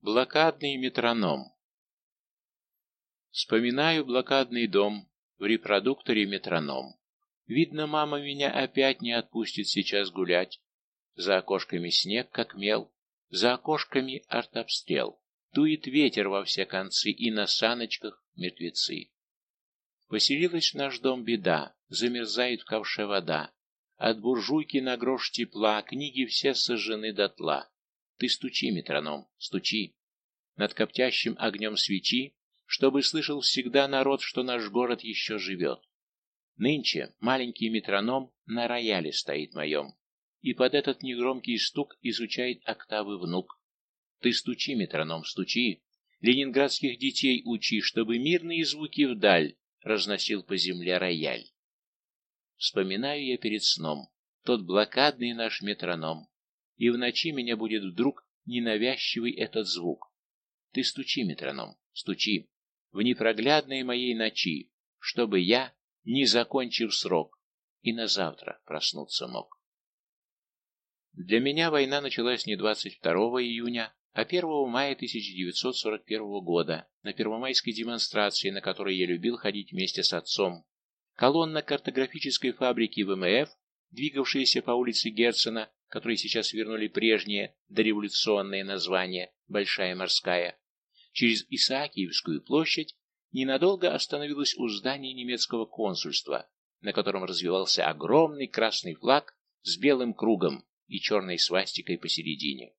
Блокадный метроном Вспоминаю блокадный дом, в репродукторе метроном. Видно, мама меня опять не отпустит сейчас гулять. За окошками снег, как мел, за окошками артобстрел. Дует ветер во все концы, и на саночках мертвецы. Поселилась в наш дом беда, замерзает в ковше вода. От буржуйки на грош тепла, книги все сожжены дотла. Ты стучи, метроном, стучи. Над коптящим огнем свечи, чтобы слышал всегда народ, что наш город еще живет. Нынче маленький метроном на рояле стоит моем, и под этот негромкий стук изучает октавы внук. Ты стучи, метроном, стучи, ленинградских детей учи, чтобы мирные звуки вдаль разносил по земле рояль. Вспоминаю я перед сном тот блокадный наш метроном, и в ночи меня будет вдруг ненавязчивый этот звук. Ты стучи, метроном, стучи, в непроглядной моей ночи, чтобы я, не закончив срок, и на завтра проснуться мог. Для меня война началась не 22 июня, а 1 мая 1941 года, на первомайской демонстрации, на которой я любил ходить вместе с отцом, колонна картографической фабрики ВМФ, двигавшаяся по улице Герцена, которой сейчас вернули прежнее дореволюционное название «Большая морская», через Исаакиевскую площадь, ненадолго остановилась у здания немецкого консульства, на котором развивался огромный красный флаг с белым кругом и черной свастикой посередине.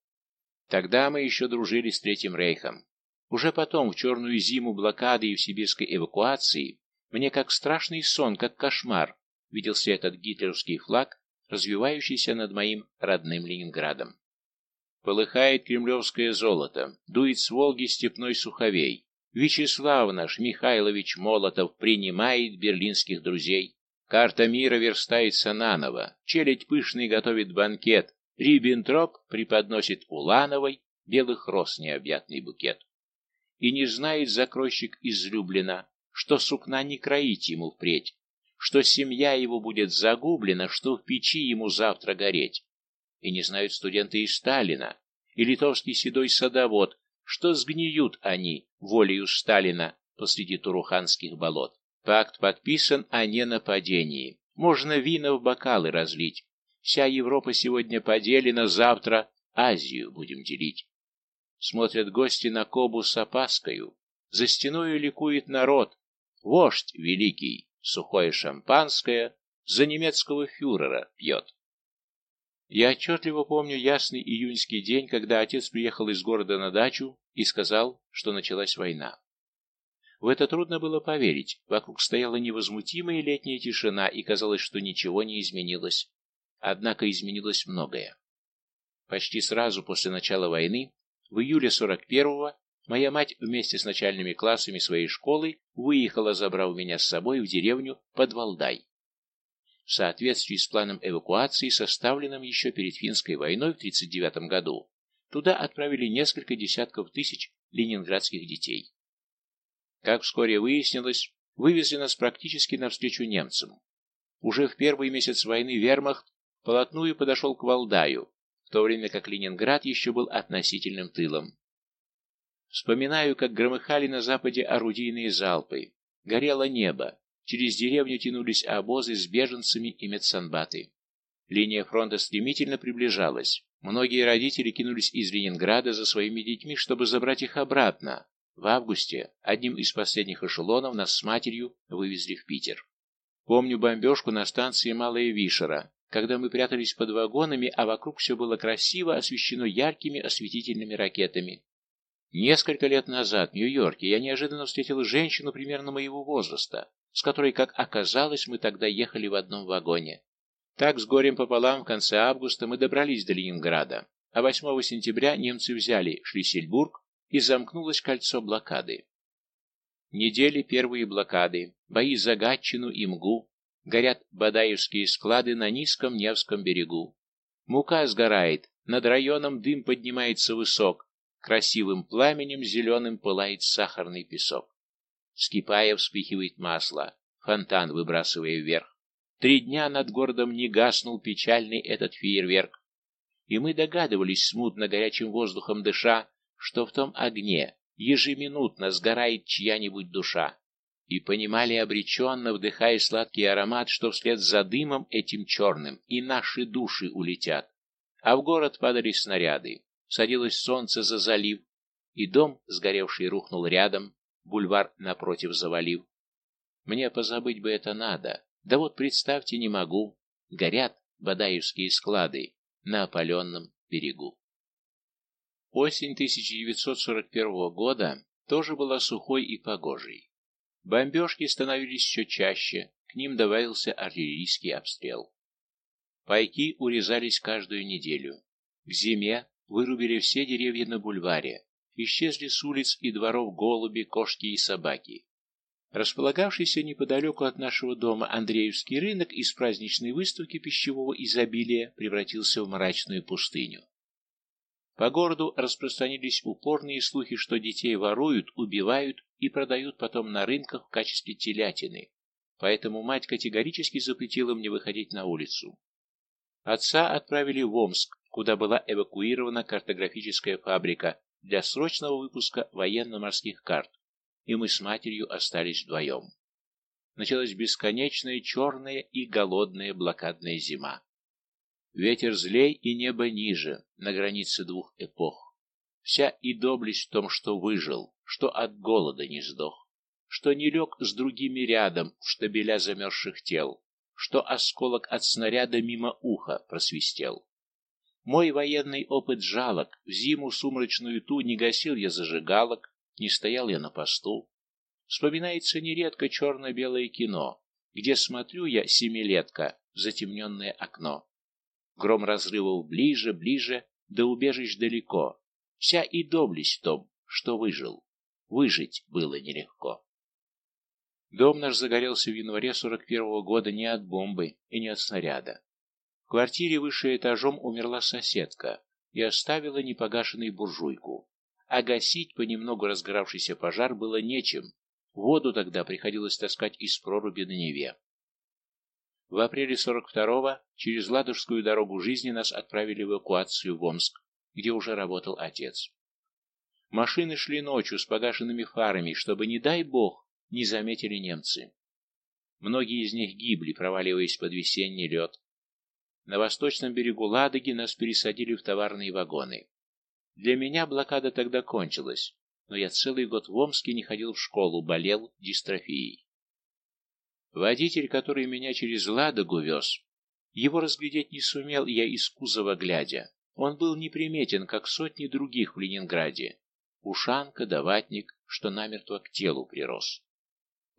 Тогда мы еще дружили с Третьим Рейхом. Уже потом, в черную зиму блокады и в сибирской эвакуации, мне как страшный сон, как кошмар, виделся этот гитлеровский флаг, развивающийся над моим родным Ленинградом. Полыхает кремлевское золото, дует с Волги степной суховей. Вячеслав наш Михайлович Молотов принимает берлинских друзей. Карта мира верстается наново, челядь пышный готовит банкет, Риббентроп преподносит Улановой белых роз необъятный букет. И не знает закройщик излюблена, что сукна не кроить ему впредь, что семья его будет загублена, что в печи ему завтра гореть и не знают студенты и Сталина, и литовский седой садовод, что сгниют они волею Сталина посреди туруханских болот. Пакт подписан о ненападении. Можно вина в бокалы разлить. Вся Европа сегодня поделена, завтра Азию будем делить. Смотрят гости на Кобу с опаскою. За стеною ликует народ. Вождь великий, сухое шампанское, за немецкого фюрера пьет. Я отчетливо помню ясный июньский день, когда отец приехал из города на дачу и сказал, что началась война. В это трудно было поверить. Вокруг стояла невозмутимая летняя тишина, и казалось, что ничего не изменилось. Однако изменилось многое. Почти сразу после начала войны, в июле 41-го, моя мать вместе с начальными классами своей школы выехала, забрав меня с собой в деревню под Валдай в соответствии с планом эвакуации, составленным еще перед финской войной в 1939 году, туда отправили несколько десятков тысяч ленинградских детей. Как вскоре выяснилось, вывезли нас практически навстречу немцам. Уже в первый месяц войны вермахт полотную подошел к Валдаю, в то время как Ленинград еще был относительным тылом. Вспоминаю, как громыхали на западе орудийные залпы, горело небо, Через деревню тянулись обозы с беженцами и медсанбаты. Линия фронта стремительно приближалась. Многие родители кинулись из Ленинграда за своими детьми, чтобы забрать их обратно. В августе одним из последних эшелонов нас с матерью вывезли в Питер. Помню бомбежку на станции Малая Вишера, когда мы прятались под вагонами, а вокруг все было красиво освещено яркими осветительными ракетами. Несколько лет назад в Нью-Йорке я неожиданно встретил женщину примерно моего возраста с которой, как оказалось, мы тогда ехали в одном вагоне. Так, с горем пополам, в конце августа мы добрались до Ленинграда, а 8 сентября немцы взяли Шлиссельбург и замкнулось кольцо блокады. Недели первые блокады, бои за Гатчину и Мгу, горят бадаевские склады на низком Невском берегу. Мука сгорает, над районом дым поднимается высок, красивым пламенем зеленым пылает сахарный песок. Вскипая, вспыхивает масло, фонтан выбрасывая вверх. Три дня над городом не гаснул печальный этот фейерверк. И мы догадывались, смутно горячим воздухом дыша, что в том огне ежеминутно сгорает чья-нибудь душа, и понимали обреченно, вдыхая сладкий аромат, что вслед за дымом этим черным и наши души улетят. А в город падали снаряды, садилось солнце за залив, и дом, сгоревший, рухнул рядом, бульвар напротив завалив. Мне позабыть бы это надо, да вот представьте не могу, горят бадаевские склады на опаленном берегу. Осень 1941 года тоже была сухой и погожей. Бомбежки становились все чаще, к ним добавился артиллерийский обстрел. Пайки урезались каждую неделю. К зиме вырубили все деревья на бульваре, исчезли с улиц и дворов голуби, кошки и собаки. Располагавшийся неподалеку от нашего дома Андреевский рынок из праздничной выставки пищевого изобилия превратился в мрачную пустыню. По городу распространились упорные слухи, что детей воруют, убивают и продают потом на рынках в качестве телятины. Поэтому мать категорически запретила мне выходить на улицу. Отца отправили в Омск, куда была эвакуирована картографическая фабрика для срочного выпуска военно-морских карт, и мы с матерью остались вдвоем. Началась бесконечная черная и голодная блокадная зима. Ветер злей и небо ниже, на границе двух эпох. Вся и доблесть в том, что выжил, что от голода не сдох, что не лег с другими рядом в штабеля замерзших тел, что осколок от снаряда мимо уха просвистел. Мой военный опыт жалок, в зиму сумрачную ту не гасил я зажигалок, не стоял я на посту. Вспоминается нередко черно-белое кино, где смотрю я, семилетка, в затемненное окно. Гром разрывов ближе, ближе, до убежищ далеко. Вся и доблесть в том, что выжил. Выжить было нелегко. Дом наш загорелся в январе 41-го года не от бомбы и не от снаряда. Квартире выше этажом умерла соседка и оставила непогашенной буржуйку. А гасить понемногу разгоравшийся пожар было нечем. Воду тогда приходилось таскать из проруби на Неве. В апреле 42-го через Ладожскую дорогу жизни нас отправили в эвакуацию в Омск, где уже работал отец. Машины шли ночью с погашенными фарами, чтобы, не дай бог, не заметили немцы. Многие из них гибли, проваливаясь под весенний лед. На восточном берегу Ладоги нас пересадили в товарные вагоны. Для меня блокада тогда кончилась, но я целый год в Омске не ходил в школу, болел дистрофией. Водитель, который меня через Ладогу вез, его разглядеть не сумел я из кузова глядя. Он был неприметен, как сотни других в Ленинграде. Ушанка, даватник, что намертво к телу прирос.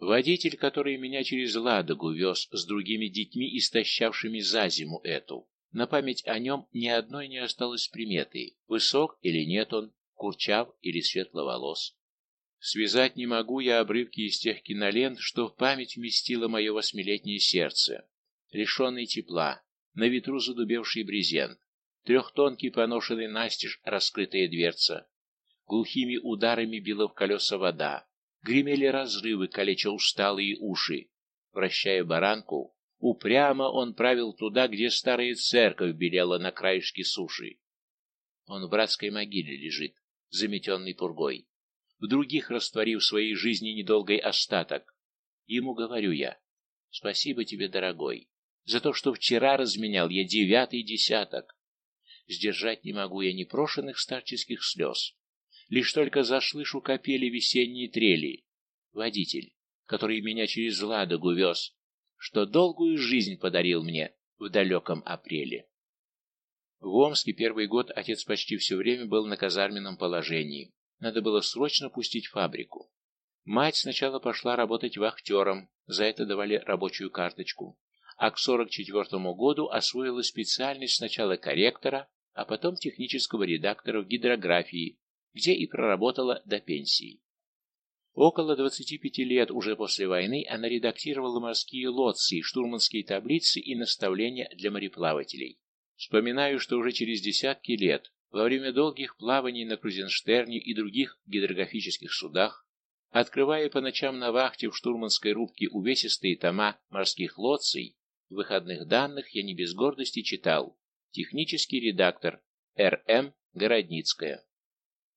Водитель, который меня через Ладогу вез с другими детьми, истощавшими за зиму эту. На память о нем ни одной не осталось приметы, высок или нет он, курчав или светловолос. Связать не могу я обрывки из тех кинолент, что в память вместило мое восьмилетнее сердце. Лишенный тепла, на ветру задубевший брезент, трехтонкий поношенный настежь раскрытая дверца. Глухими ударами била в колеса вода, гремели разрывы, калеча усталые уши. Вращая баранку, упрямо он правил туда, где старая церковь белела на краешке суши. Он в братской могиле лежит, заметенный пургой в других растворив своей жизни недолгой остаток. Ему говорю я, спасибо тебе, дорогой, за то, что вчера разменял я девятый десяток. Сдержать не могу я непрошенных старческих слез. Лишь только заслышу капели весенние трели. Водитель, который меня через Ладогу вез, что долгую жизнь подарил мне в далеком апреле. В Омске первый год отец почти все время был на казарменном положении. Надо было срочно пустить фабрику. Мать сначала пошла работать вахтером, за это давали рабочую карточку, а к 44 году освоила специальность сначала корректора, а потом технического редактора в гидрографии, где и проработала до пенсии. Около 25 лет уже после войны она редактировала морские лоции, штурманские таблицы и наставления для мореплавателей. Вспоминаю, что уже через десятки лет во время долгих плаваний на Крузенштерне и других гидрографических судах, открывая по ночам на вахте в штурманской рубке увесистые тома морских лоций, выходных данных я не без гордости читал «Технический редактор Р.М. Городницкая».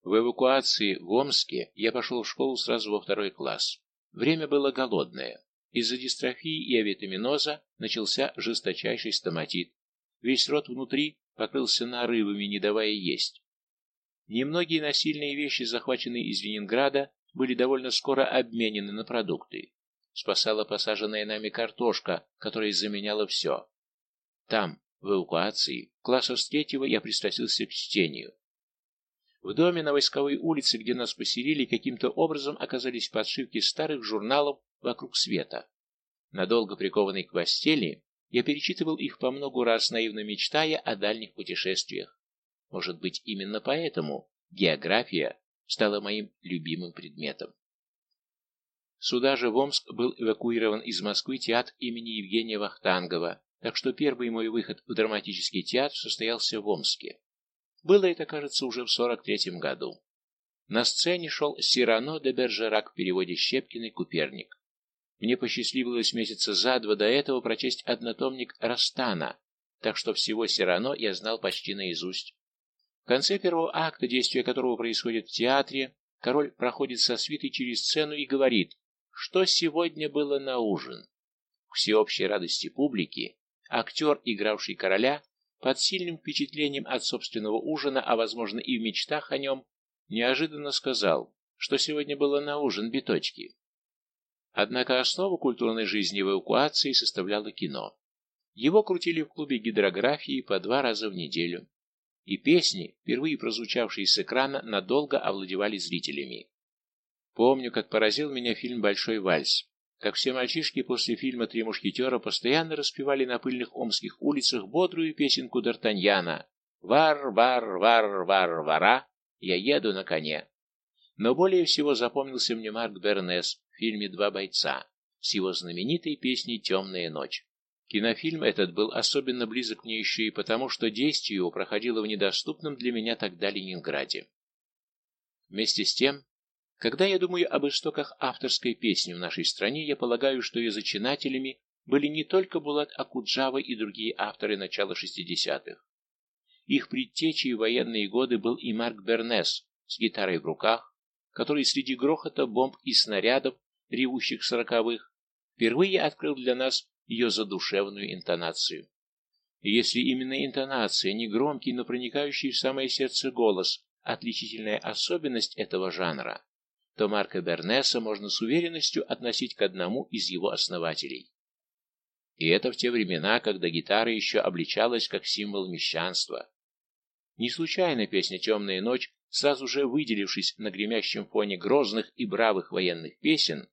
В эвакуации в Омске я пошел в школу сразу во второй класс. Время было голодное. Из-за дистрофии и авитаминоза начался жесточайший стоматит. Весь рот внутри покрылся нарывами, не давая есть. Немногие насильные вещи, захваченные из Ленинграда, были довольно скоро обменены на продукты. Спасала посаженная нами картошка, которая заменяла все. Там, в эвакуации, класса с третьего я пристрастился к чтению. В доме на Войсковой улице, где нас поселили, каким-то образом оказались подшивки старых журналов «Вокруг света». Надолго прикованный к постели, я перечитывал их по многу раз, наивно мечтая о дальних путешествиях. Может быть, именно поэтому география стала моим любимым предметом. Сюда же в Омск был эвакуирован из Москвы театр имени Евгения Вахтангова, так что первый мой выход в драматический театр состоялся в Омске. Было это, кажется, уже в 43-м году. На сцене шел Сирано де Бержерак в переводе Щепкиной «Куперник». Мне посчастливилось месяца за два до этого прочесть однотомник Растана, так что всего Сирано я знал почти наизусть. В конце первого акта, действие которого происходит в театре, король проходит со свитой через сцену и говорит что сегодня было на ужин. К всеобщей радости публики, актер, игравший короля, под сильным впечатлением от собственного ужина, а возможно и в мечтах о нем, неожиданно сказал, что сегодня было на ужин биточки. Однако основу культурной жизни в эвакуации составляло кино. Его крутили в клубе гидрографии по два раза в неделю. И песни, впервые прозвучавшие с экрана, надолго овладевали зрителями. Помню, как поразил меня фильм «Большой вальс». Как все мальчишки после фильма «Три мушкетера» постоянно распевали на пыльных омских улицах бодрую песенку Д'Артаньяна «Вар, вар, вар, вар, вара, я еду на коне». Но более всего запомнился мне Марк Бернес в фильме «Два бойца» с его знаменитой песней «Темная ночь». Кинофильм этот был особенно близок мне еще и потому, что действие его проходило в недоступном для меня тогда Ленинграде. Вместе с тем, когда я думаю об истоках авторской песни в нашей стране, я полагаю, что ее зачинателями были не только Булат Акуджава и другие авторы начала 60-х. Их предтечей в военные годы был и Марк Бернес с гитарой в руках, который среди грохота бомб и снарядов, ревущих сороковых, впервые открыл для нас ее задушевную интонацию. И если именно интонация, не громкий, но проникающий в самое сердце голос, отличительная особенность этого жанра, то Марка Бернеса можно с уверенностью относить к одному из его основателей. И это в те времена, когда гитара еще обличалась как символ мещанства. Не случайно песня «Темная ночь», сразу же выделившись на гремящем фоне грозных и бравых военных песен,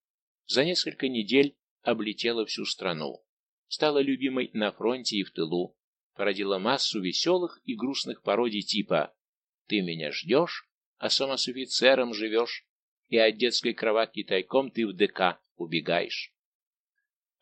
за несколько недель облетела всю страну, стала любимой на фронте и в тылу, породила массу веселых и грустных пародий типа «Ты меня ждешь, а сама с офицером живешь», и от детской кроватки тайком ты в ДК убегаешь.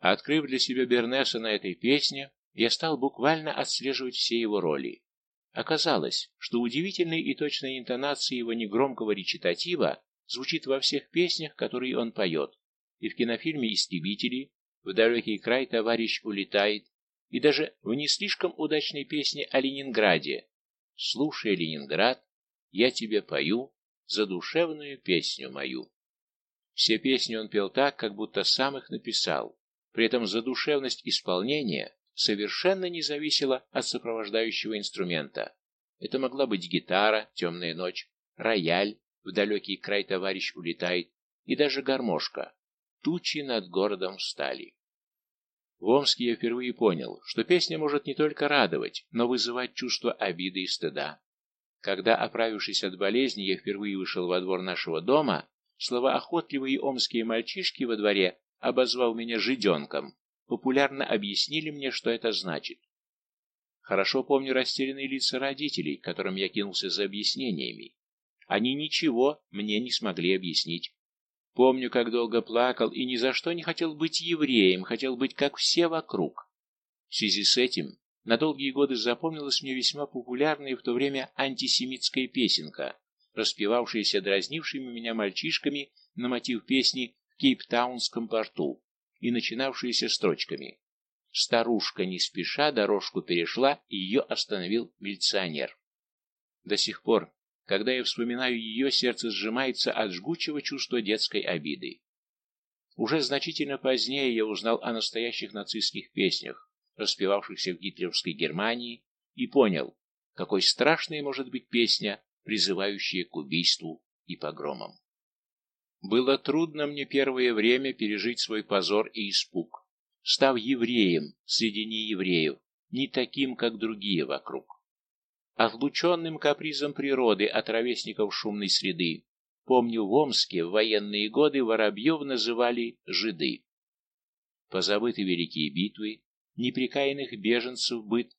Открыв для себя Бернеса на этой песне, я стал буквально отслеживать все его роли. Оказалось, что удивительной и точной интонацией его негромкого речитатива звучит во всех песнях, которые он поет, и в кинофильме «Истребители», «В далекий край товарищ улетает», и даже в не слишком удачной песне о Ленинграде «Слушай, Ленинград, я тебе пою, задушевную песню мою. Все песни он пел так, как будто сам их написал. При этом задушевность исполнения совершенно не зависела от сопровождающего инструмента. Это могла быть гитара «Темная ночь», рояль «В далекий край товарищ улетает» и даже гармошка «Тучи над городом встали». В Омске я впервые понял, что песня может не только радовать, но вызывать чувство обиды и стыда. Когда, оправившись от болезни, я впервые вышел во двор нашего дома, словоохотливые омские мальчишки во дворе, обозвав меня жиденком, популярно объяснили мне, что это значит. Хорошо помню растерянные лица родителей, которым я кинулся за объяснениями. Они ничего мне не смогли объяснить. Помню, как долго плакал и ни за что не хотел быть евреем, хотел быть как все вокруг. В связи с этим на долгие годы запомнилась мне весьма популярная в то время антисемитская песенка, распевавшаяся дразнившими меня мальчишками на мотив песни в Кейптаунском порту и начинавшаяся строчками «Старушка не спеша дорожку перешла, и ее остановил милиционер». До сих пор, Когда я вспоминаю ее, сердце сжимается от жгучего чувства детской обиды. Уже значительно позднее я узнал о настоящих нацистских песнях, распевавшихся в гитлеровской Германии, и понял, какой страшной может быть песня, призывающая к убийству и погромам. Было трудно мне первое время пережить свой позор и испуг, став евреем среди неевреев, не таким, как другие вокруг. Отлученным капризом природы от ровесников шумной среды, помню, в Омске в военные годы воробьев называли «жиды». Позабыты великие битвы, неприкаянных беженцев быт,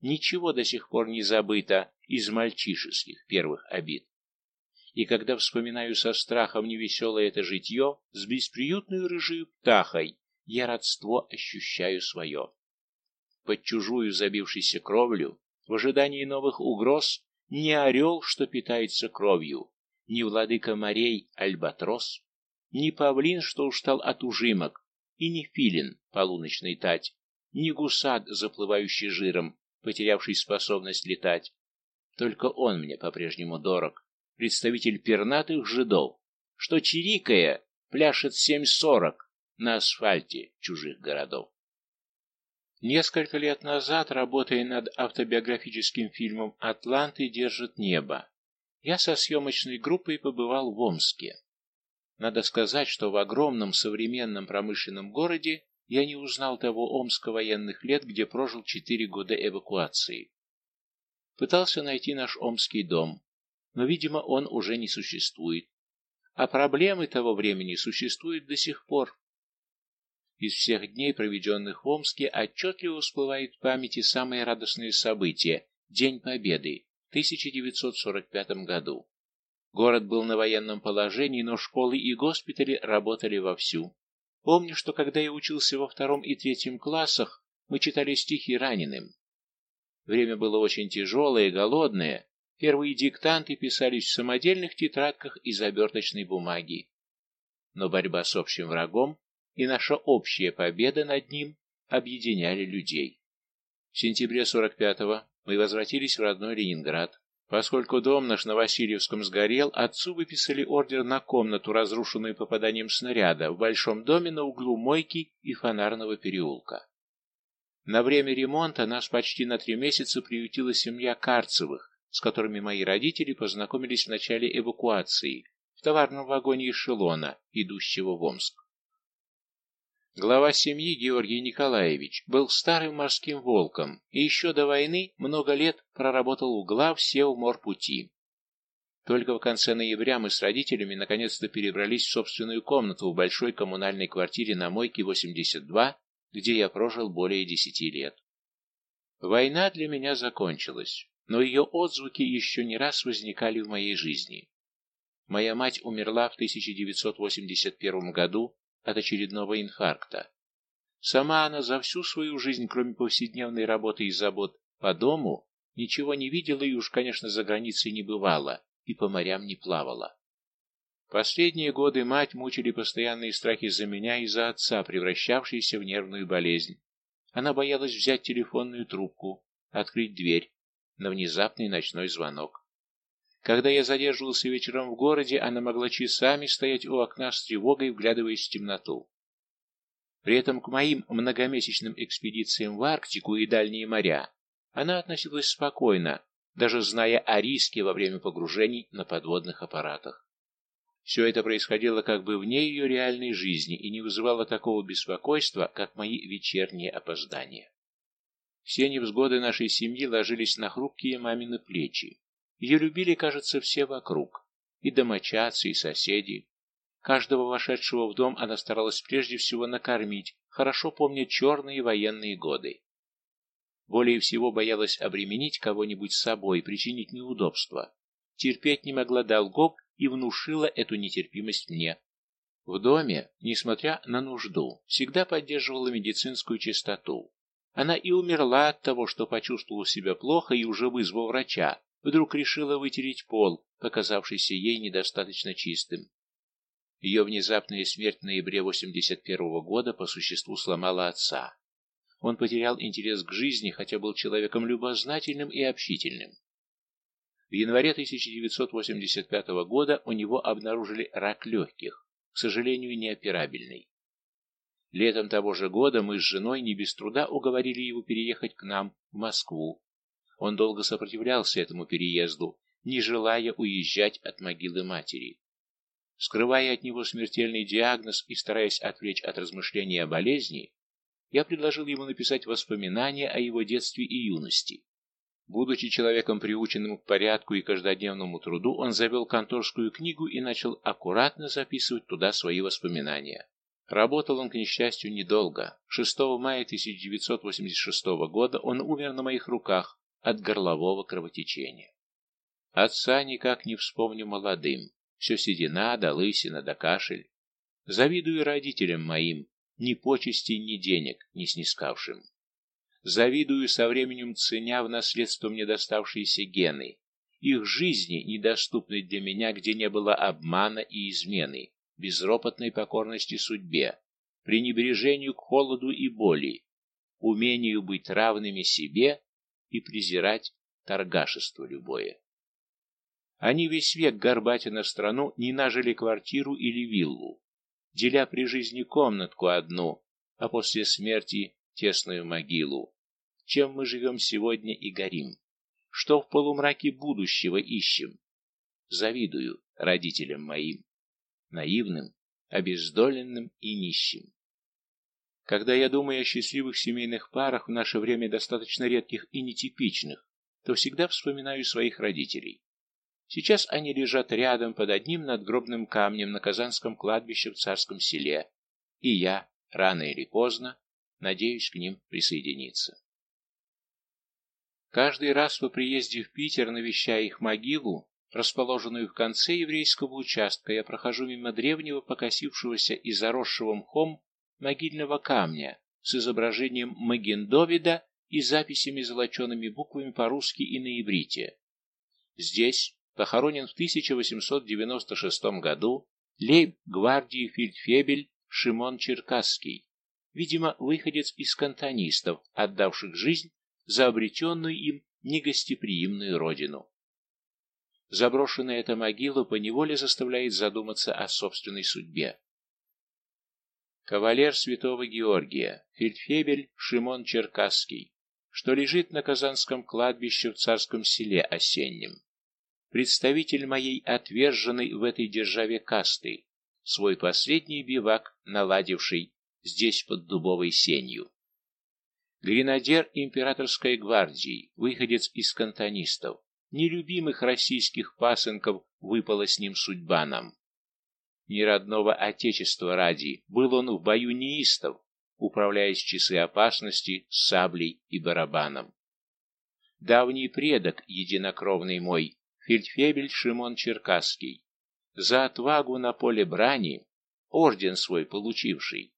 ничего до сих пор не забыто из мальчишеских первых обид. И когда вспоминаю со страхом невеселое это житье, с бесприютной рыжей птахой, я родство ощущаю свое. Под чужую забившейся кровлю, в ожидании новых угроз, не орел, что питается кровью, не владыка морей альбатрос, не павлин, что устал от ужимок, и не филин полуночный тать, не гусат, заплывающий жиром, потерявший способность летать. Только он мне по-прежнему дорог, представитель пернатых жидов, что, чирикая, пляшет семь сорок на асфальте чужих городов. Несколько лет назад, работая над автобиографическим фильмом «Атланты держат небо», я со съемочной группой побывал в Омске. Надо сказать, что в огромном современном промышленном городе я не узнал того Омска военных лет, где прожил четыре года эвакуации. Пытался найти наш Омский дом, но, видимо, он уже не существует. А проблемы того времени существуют до сих пор. Из всех дней, проведенных в Омске, отчетливо всплывает в памяти самые радостные события – День Победы в 1945 году. Город был на военном положении, но школы и госпитали работали вовсю. Помню, что когда я учился во втором и третьем классах, мы читали стихи раненым. Время было очень тяжелое и голодное. Первые диктанты писались в самодельных тетрадках из оберточной бумаги. Но борьба с общим врагом и наша общая победа над ним объединяли людей. В сентябре 45-го мы возвратились в родной Ленинград. Поскольку дом наш на Васильевском сгорел, отцу выписали ордер на комнату, разрушенную попаданием снаряда, в большом доме на углу Мойки и Фонарного переулка. На время ремонта нас почти на три месяца приютила семья Карцевых, с которыми мои родители познакомились в начале эвакуации, в товарном вагоне эшелона, идущего в Омск. Глава семьи Георгий Николаевич был старым морским волком и еще до войны много лет проработал у глав Севморпути. Только в конце ноября мы с родителями наконец-то перебрались в собственную комнату в большой коммунальной квартире на Мойке 82, где я прожил более десяти лет. Война для меня закончилась, но ее отзвуки еще не раз возникали в моей жизни. Моя мать умерла в 1981 году от очередного инфаркта. Сама она за всю свою жизнь, кроме повседневной работы и забот по дому, ничего не видела и уж, конечно, за границей не бывала и по морям не плавала. Последние годы мать мучили постоянные страхи за меня и за отца, превращавшиеся в нервную болезнь. Она боялась взять телефонную трубку, открыть дверь на внезапный ночной звонок. Когда я задерживался вечером в городе, она могла часами стоять у окна с тревогой, вглядываясь в темноту. При этом к моим многомесячным экспедициям в Арктику и дальние моря она относилась спокойно, даже зная о риске во время погружений на подводных аппаратах. Все это происходило как бы вне ее реальной жизни и не вызывало такого беспокойства, как мои вечерние опоздания. Все невзгоды нашей семьи ложились на хрупкие мамины плечи. Ее любили, кажется, все вокруг. И домочадцы, и соседи. Каждого вошедшего в дом она старалась прежде всего накормить, хорошо помня черные военные годы. Более всего боялась обременить кого-нибудь с собой, причинить неудобства. Терпеть не могла долгов и внушила эту нетерпимость мне. В доме, несмотря на нужду, всегда поддерживала медицинскую чистоту. Она и умерла от того, что почувствовала себя плохо и уже вызвал врача, вдруг решила вытереть пол, показавшийся ей недостаточно чистым. Ее внезапная смерть в ноябре 81 -го года по существу сломала отца. Он потерял интерес к жизни, хотя был человеком любознательным и общительным. В январе 1985 года у него обнаружили рак легких, к сожалению, неоперабельный. Летом того же года мы с женой не без труда уговорили его переехать к нам, в Москву. Он долго сопротивлялся этому переезду, не желая уезжать от могилы матери. Скрывая от него смертельный диагноз и стараясь отвлечь от размышлений о болезни, я предложил ему написать воспоминания о его детстве и юности. Будучи человеком, приученным к порядку и каждодневному труду, он завел конторскую книгу и начал аккуратно записывать туда свои воспоминания. Работал он, к несчастью, недолго. 6 мая 1986 года он умер на моих руках от горлового кровотечения. Отца никак не вспомню молодым. Все седина, да лысина, да кашель. Завидую родителям моим, ни почести, ни денег не снискавшим. Завидую со временем ценя в наследство мне доставшиеся гены, их жизни, недоступной для меня, где не было обмана и измены, безропотной покорности судьбе, пренебрежению к холоду и боли, умению быть равными себе и презирать торгашество любое. Они весь век горбатя страну не нажили квартиру или виллу, деля при жизни комнатку одну, а после смерти тесную могилу. Чем мы живем сегодня и горим? Что в полумраке будущего ищем? Завидую родителям моим, наивным, обездоленным и нищим. Когда я думаю о счастливых семейных парах в наше время достаточно редких и нетипичных, то всегда вспоминаю своих родителей. Сейчас они лежат рядом под одним надгробным камнем на Казанском кладбище в Царском селе, и я, рано или поздно, надеюсь к ним присоединиться. Каждый раз по приезде в Питер, навещая их могилу, расположенную в конце еврейского участка, я прохожу мимо древнего покосившегося и заросшего мхом могильного камня с изображением Магендовида и записями золочеными буквами по-русски и на иврите. Здесь похоронен в 1896 году лейб-гвардии фельдфебель Шимон Черкасский, видимо, выходец из кантонистов, отдавших жизнь за обретенную им негостеприимную родину. Заброшенная эта могила поневоле заставляет задуматься о собственной судьбе. Кавалер святого Георгия, фельдфебель Шимон Черкасский, что лежит на Казанском кладбище в царском селе осеннем. Представитель моей отверженной в этой державе касты, свой последний бивак наладивший здесь под дубовой сенью. Гренадер императорской гвардии, выходец из кантонистов, нелюбимых российских пасынков выпала с ним судьба нам. Ни родного отечества ради был он в бою неистов, управляясь часы опасности саблей и барабаном. Давний предок, единокровный мой, фельдфебель Шимон Черкасский, за отвагу на поле брани, орден свой получивший,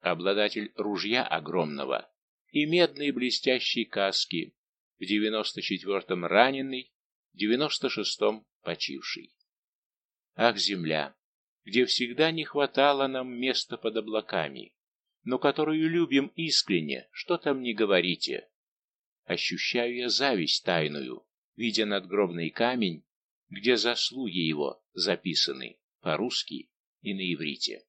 обладатель ружья огромного и медной блестящей каски, в девяносто четвертом раненый, в девяносто шестом почивший. Ах, земля, где всегда не хватало нам места под облаками, но которую любим искренне, что там не говорите. Ощущаю я зависть тайную, видя надгробный камень, где заслуги его записаны по-русски и на иврите.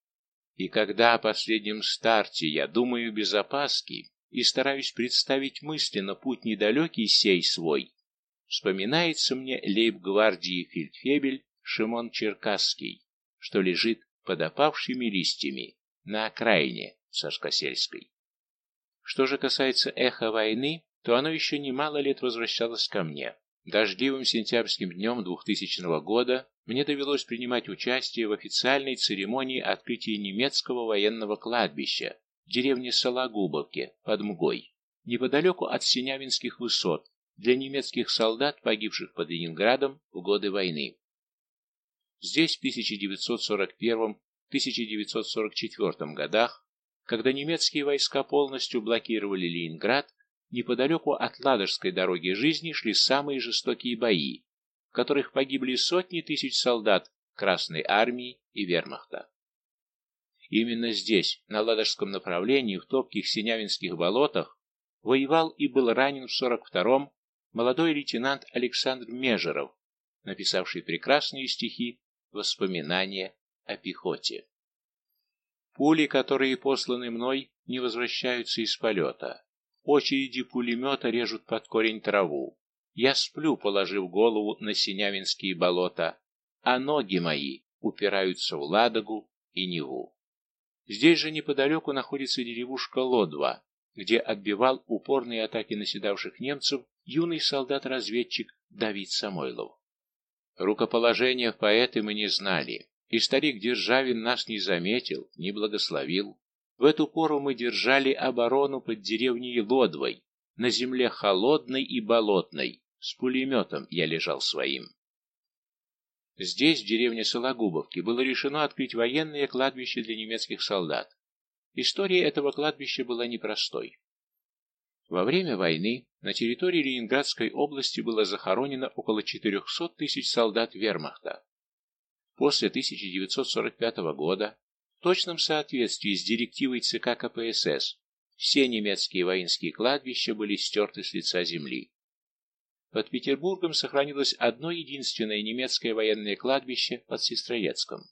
И когда о последнем старте я думаю без опаски и стараюсь представить мысленно путь недалекий сей свой, вспоминается мне лейб-гвардии фельдфебель Шимон Черкасский, что лежит под опавшими листьями на окраине Сашкосельской. Что же касается эха войны, то оно еще немало лет возвращалось ко мне. Дождливым сентябрьским днем 2000 года мне довелось принимать участие в официальной церемонии открытия немецкого военного кладбища в деревне Сологубовке под Мгой, неподалеку от Синявинских высот, для немецких солдат, погибших под Ленинградом в годы войны. Здесь в 1941-1944 годах, когда немецкие войска полностью блокировали Ленинград, неподалеку от Ладожской дороги жизни шли самые жестокие бои, в которых погибли сотни тысяч солдат Красной Армии и Вермахта. Именно здесь, на Ладожском направлении, в топких Синявинских болотах, воевал и был ранен в 42-м молодой лейтенант Александр Межеров, написавший прекрасные стихи «Воспоминания о пехоте». Пули, которые посланы мной, не возвращаются из полета. Очереди пулемета режут под корень траву. Я сплю, положив голову на синявинские болота, а ноги мои упираются в Ладогу и Неву. Здесь же неподалеку находится деревушка Лодва, где отбивал упорные атаки наседавших немцев юный солдат-разведчик Давид Самойлов. Рукоположения поэты мы не знали, и старик Державин нас не заметил, не благословил. В эту пору мы держали оборону под деревней Лодвой, на земле холодной и болотной, с пулеметом я лежал своим. Здесь, в деревне Сологубовки, было решено открыть военное кладбище для немецких солдат. История этого кладбища была непростой. Во время войны на территории Ленинградской области было захоронено около 400 тысяч солдат вермахта. После 1945 года, в точном соответствии с директивой ЦК КПСС, все немецкие воинские кладбища были стерты с лица земли. Под Петербургом сохранилось одно единственное немецкое военное кладбище под Сестроецком.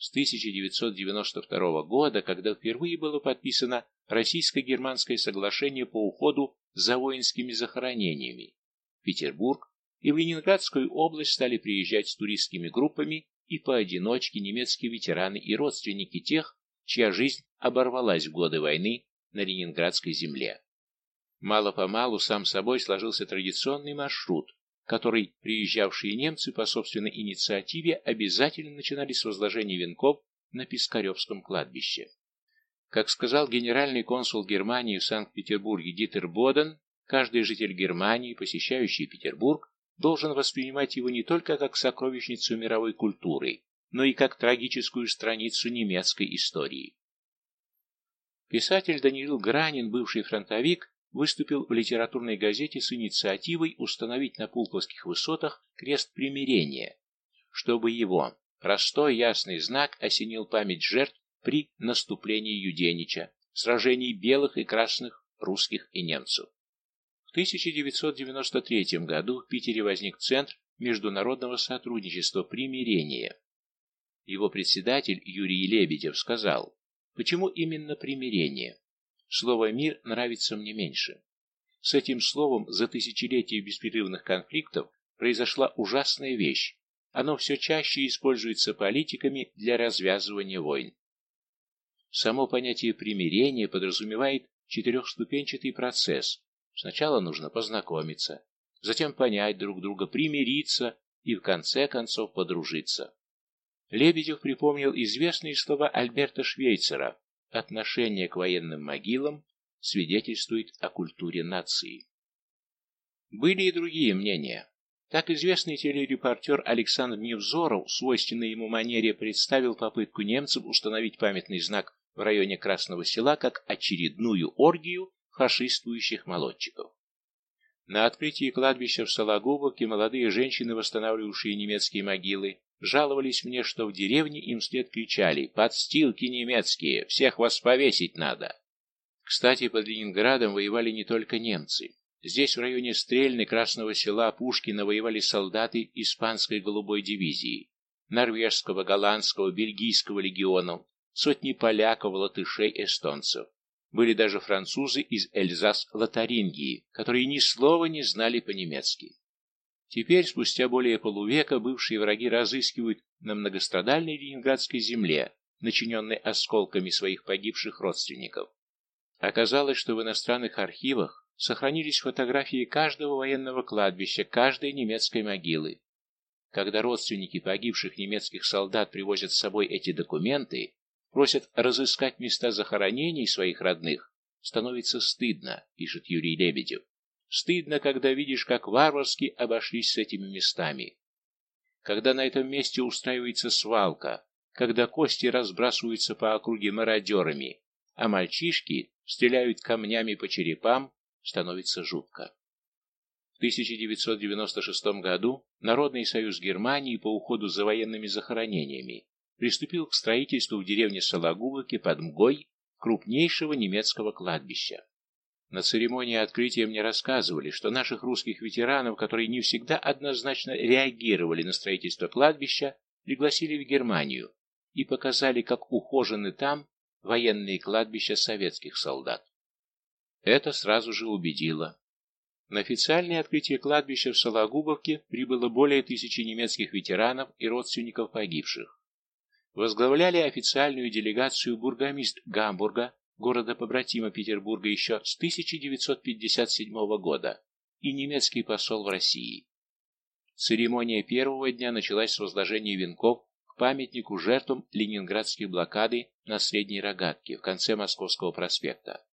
С 1992 года, когда впервые было подписано Российско-германское соглашение по уходу за воинскими захоронениями, в Петербург и в Ленинградскую область стали приезжать с туристскими группами и поодиночке немецкие ветераны и родственники тех, чья жизнь оборвалась в годы войны на Ленинградской земле. Мало-помалу сам собой сложился традиционный маршрут, который приезжавшие немцы по собственной инициативе обязательно начинали с возложения венков на Пискаревском кладбище. Как сказал генеральный консул Германии в Санкт-Петербурге Дитер Боден, каждый житель Германии, посещающий Петербург, должен воспринимать его не только как сокровищницу мировой культуры, но и как трагическую страницу немецкой истории. Писатель Даниил Гранин, бывший фронтовик, выступил в литературной газете с инициативой установить на Пулковских высотах крест примирения, чтобы его простой ясный знак осенил память жертв при наступлении Юденича, сражений белых и красных русских и немцев. В 1993 году в Питере возник Центр международного сотрудничества примирения. Его председатель Юрий Лебедев сказал, почему именно примирение? Слово «мир» нравится мне меньше. С этим словом за тысячелетия беспрерывных конфликтов произошла ужасная вещь. Оно все чаще используется политиками для развязывания войн. Само понятие примирения подразумевает четырехступенчатый процесс. Сначала нужно познакомиться, затем понять друг друга, примириться и в конце концов подружиться. Лебедев припомнил известные слова Альберта Швейцера отношение к военным могилам свидетельствует о культуре нации. Были и другие мнения. Так известный телерепортер Александр Невзоров свойственной ему манере представил попытку немцев установить памятный знак в районе Красного Села как очередную оргию фашистующих молодчиков. На открытии кладбища в Сологубовке молодые женщины, восстанавливавшие немецкие могилы, Жаловались мне, что в деревне им вслед кричали «Подстилки немецкие! Всех вас повесить надо!» Кстати, под Ленинградом воевали не только немцы. Здесь, в районе Стрельны Красного села Пушкина, воевали солдаты испанской голубой дивизии, норвежского, голландского, бельгийского легионов, сотни поляков, латышей, эстонцев. Были даже французы из Эльзас-Лотарингии, которые ни слова не знали по-немецки. Теперь, спустя более полувека, бывшие враги разыскивают на многострадальной ленинградской земле, начиненной осколками своих погибших родственников. Оказалось, что в иностранных архивах сохранились фотографии каждого военного кладбища, каждой немецкой могилы. Когда родственники погибших немецких солдат привозят с собой эти документы, просят разыскать места захоронений своих родных, становится стыдно, пишет Юрий Лебедев. Стыдно, когда видишь, как варварски обошлись с этими местами. Когда на этом месте устраивается свалка, когда кости разбрасываются по округе мародерами, а мальчишки стреляют камнями по черепам, становится жутко. В 1996 году Народный союз Германии по уходу за военными захоронениями приступил к строительству в деревне Сологубовке под Мгой крупнейшего немецкого кладбища. На церемонии открытия мне рассказывали, что наших русских ветеранов, которые не всегда однозначно реагировали на строительство кладбища, пригласили в Германию и показали, как ухожены там военные кладбища советских солдат. Это сразу же убедило. На официальное открытие кладбища в Сологубовке прибыло более тысячи немецких ветеранов и родственников погибших. Возглавляли официальную делегацию бургомист Гамбурга, города-побратима Петербурга еще с 1957 года, и немецкий посол в России. Церемония первого дня началась с возложения венков к памятнику жертвам ленинградской блокады на Средней Рогатке в конце Московского проспекта.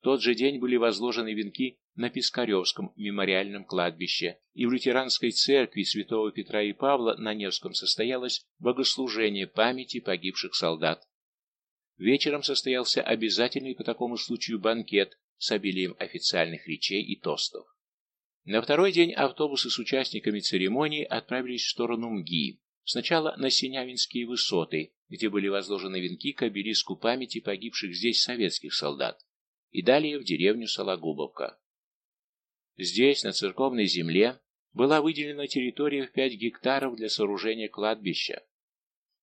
В тот же день были возложены венки на Пискаревском мемориальном кладбище, и в лютеранской церкви святого Петра и Павла на Невском состоялось богослужение памяти погибших солдат. Вечером состоялся обязательный по такому случаю банкет с обилием официальных речей и тостов. На второй день автобусы с участниками церемонии отправились в сторону МГИ. Сначала на Синявинские высоты, где были возложены венки к обелиску памяти погибших здесь советских солдат, и далее в деревню Сологубовка. Здесь, на церковной земле, была выделена территория в 5 гектаров для сооружения кладбища.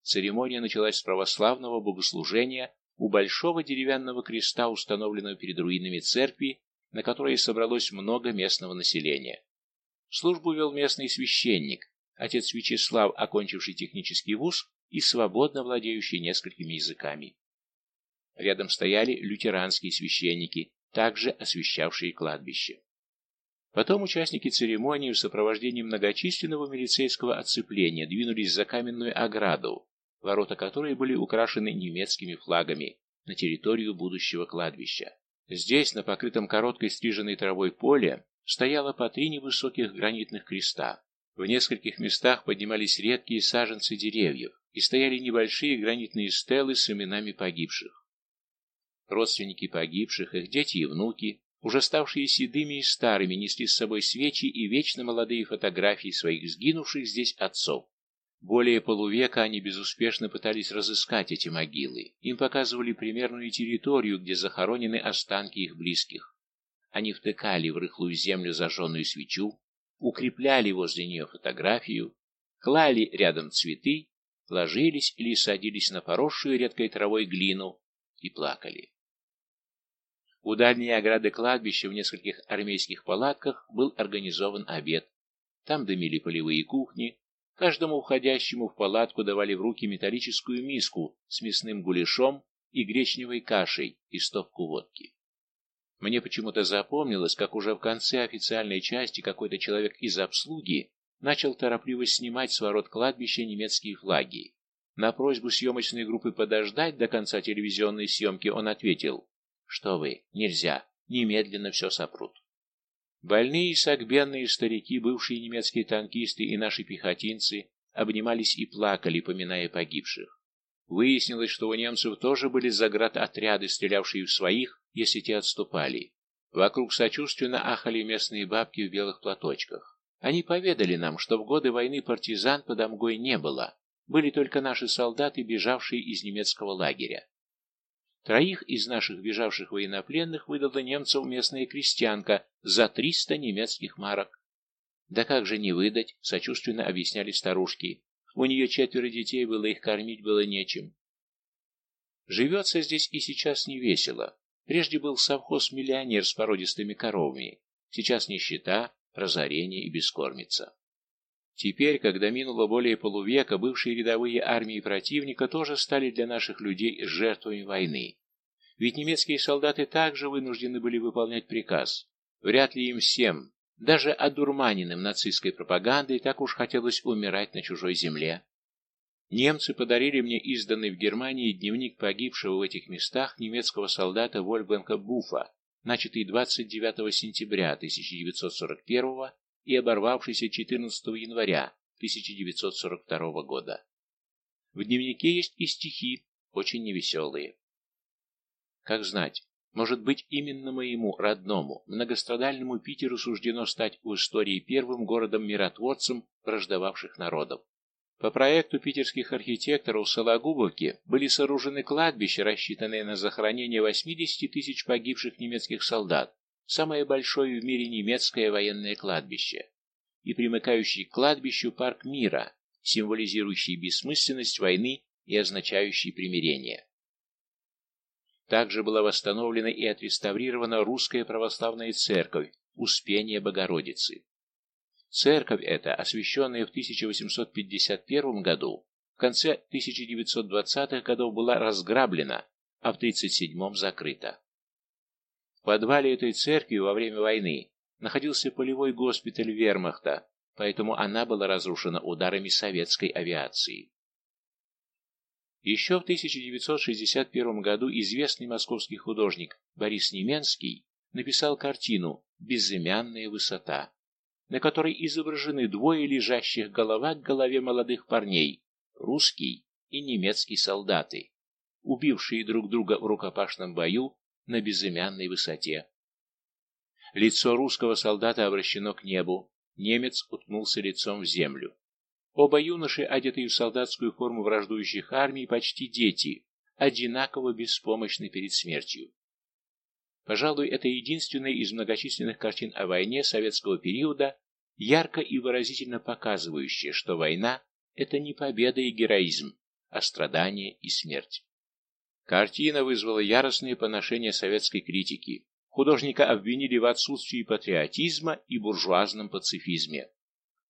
Церемония началась с православного богослужения у большого деревянного креста, установленного перед руинами церкви на которой собралось много местного населения. Службу вел местный священник, отец Вячеслав, окончивший технический вуз и свободно владеющий несколькими языками. Рядом стояли лютеранские священники, также освещавшие кладбище. Потом участники церемонии в сопровождении многочисленного милицейского оцепления двинулись за каменную ограду, ворота которой были украшены немецкими флагами на территорию будущего кладбища. Здесь, на покрытом короткой стриженной травой поле, стояло по три невысоких гранитных креста. В нескольких местах поднимались редкие саженцы деревьев и стояли небольшие гранитные стелы с именами погибших. Родственники погибших, их дети и внуки, уже ставшие седыми и старыми, несли с собой свечи и вечно молодые фотографии своих сгинувших здесь отцов. Более полувека они безуспешно пытались разыскать эти могилы. Им показывали примерную территорию, где захоронены останки их близких. Они втыкали в рыхлую землю зажженную свечу, укрепляли возле нее фотографию, клали рядом цветы, ложились или садились на поросшую редкой травой глину и плакали. У дальней ограды кладбища в нескольких армейских палатках был организован обед. Там дымили полевые кухни, Каждому уходящему в палатку давали в руки металлическую миску с мясным гуляшом и гречневой кашей и стопку водки. Мне почему-то запомнилось, как уже в конце официальной части какой-то человек из обслуги начал торопливо снимать с ворот кладбища немецкие флаги. На просьбу съемочной группы подождать до конца телевизионной съемки он ответил, что вы, нельзя, немедленно все сопрут. Больные, согбенные старики, бывшие немецкие танкисты и наши пехотинцы обнимались и плакали, поминая погибших. Выяснилось, что у немцев тоже были заградотряды, стрелявшие в своих, если те отступали. Вокруг сочувственно ахали местные бабки в белых платочках. Они поведали нам, что в годы войны партизан под Амгой не было, были только наши солдаты, бежавшие из немецкого лагеря. Троих из наших бежавших военнопленных выдала немцам местная крестьянка за триста немецких марок. Да как же не выдать, сочувственно объясняли старушки. У нее четверо детей было, их кормить было нечем. Живется здесь и сейчас не весело. Прежде был совхоз-миллионер с породистыми коровами. Сейчас нищета, разорение и бескормица. Теперь, когда минуло более полувека, бывшие рядовые армии противника тоже стали для наших людей жертвами войны. Ведь немецкие солдаты также вынуждены были выполнять приказ. Вряд ли им всем, даже одурманенным нацистской пропагандой, так уж хотелось умирать на чужой земле. Немцы подарили мне изданный в Германии дневник погибшего в этих местах немецкого солдата Вольфганга Буфа, начатый 29 сентября 1941 и оборвавшийся 14 января 1942 года. В дневнике есть и стихи, очень невеселые. Как знать, может быть, именно моему родному, многострадальному Питеру суждено стать в истории первым городом-миротворцем враждовавших народов. По проекту питерских архитекторов в Сологубовке были сооружены кладбища, рассчитанные на захоронение 80 тысяч погибших немецких солдат, самое большое в мире немецкое военное кладбище, и примыкающий к кладбищу парк мира, символизирующий бессмысленность войны и означающий примирение. Также была восстановлена и отреставрирована русская православная церковь Успения Богородицы. Церковь эта, освященная в 1851 году, в конце 1920-х годов была разграблена, а в 1937-м закрыта. Подвале этой церкви во время войны находился полевой госпиталь вермахта, поэтому она была разрушена ударами советской авиации. Еще в 1961 году известный московский художник Борис Неменский написал картину «Безымянная высота» на которой изображены двое лежащих голова к голове молодых парней, русский и немецкий солдаты, убившие друг друга в рукопашном бою на безымянной высоте. Лицо русского солдата обращено к небу, немец уткнулся лицом в землю. Оба юноши, одетые в солдатскую форму враждующих армий, почти дети, одинаково беспомощны перед смертью. Пожалуй, это единственная из многочисленных картин о войне советского периода, ярко и выразительно показывающая, что война – это не победа и героизм, а страдание и смерть. Картина вызвала яростные поношения советской критики. Художника обвинили в отсутствии патриотизма и буржуазном пацифизме.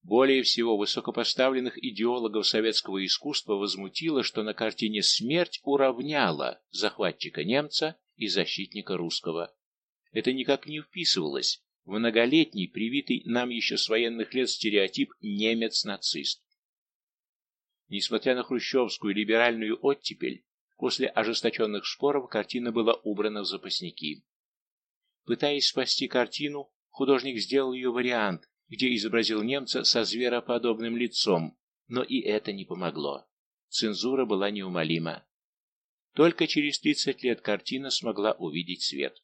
Более всего высокопоставленных идеологов советского искусства возмутило, что на картине смерть уравняла захватчика немца и защитника русского. Это никак не вписывалось в многолетний, привитый нам еще с военных лет стереотип «немец-нацист». Несмотря на хрущевскую либеральную оттепель, после ожесточенных споров картина была убрана в запасники. Пытаясь спасти картину, художник сделал ее вариант, где изобразил немца со звероподобным лицом, но и это не помогло. Цензура была неумолима. Только через 30 лет картина смогла увидеть свет.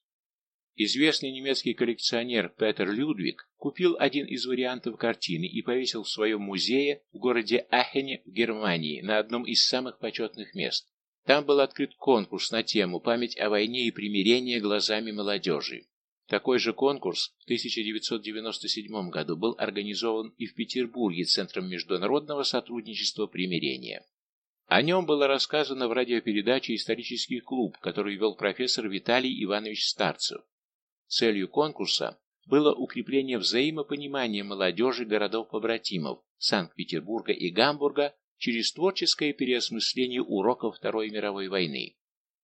Известный немецкий коллекционер Петер Людвиг купил один из вариантов картины и повесил в своем музее в городе Ахене в Германии на одном из самых почетных мест. Там был открыт конкурс на тему «Память о войне и примирение глазами молодежи». Такой же конкурс в 1997 году был организован и в Петербурге Центром международного сотрудничества примирения. О нем было рассказано в радиопередаче «Исторический клуб», который вел профессор Виталий Иванович Старцев. Целью конкурса было укрепление взаимопонимания молодежи городов-побратимов Санкт-Петербурга и Гамбурга через творческое переосмысление уроков Второй мировой войны.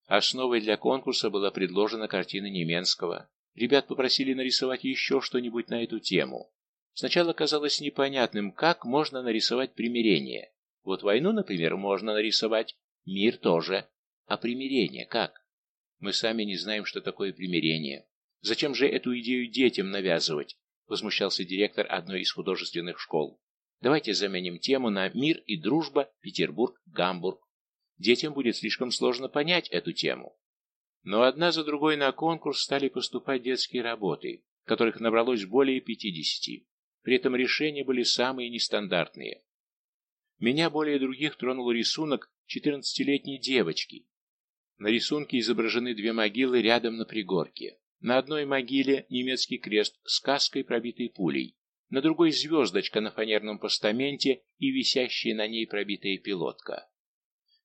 Основой для конкурса была предложена картина Неменского. Ребят попросили нарисовать еще что-нибудь на эту тему. Сначала казалось непонятным, как можно нарисовать примирение, вот войну, например, можно нарисовать, мир тоже. А примирение как? Мы сами не знаем, что такое примирение. Зачем же эту идею детям навязывать? Возмущался директор одной из художественных школ. Давайте заменим тему на «Мир и дружба. Петербург. Гамбург». Детям будет слишком сложно понять эту тему. Но одна за другой на конкурс стали поступать детские работы, которых набралось более 50. При этом решения были самые нестандартные. Меня более других тронул рисунок 14-летней девочки. На рисунке изображены две могилы рядом на пригорке. На одной могиле немецкий крест с каской, пробитой пулей, на другой звездочка на фанерном постаменте и висящая на ней пробитая пилотка.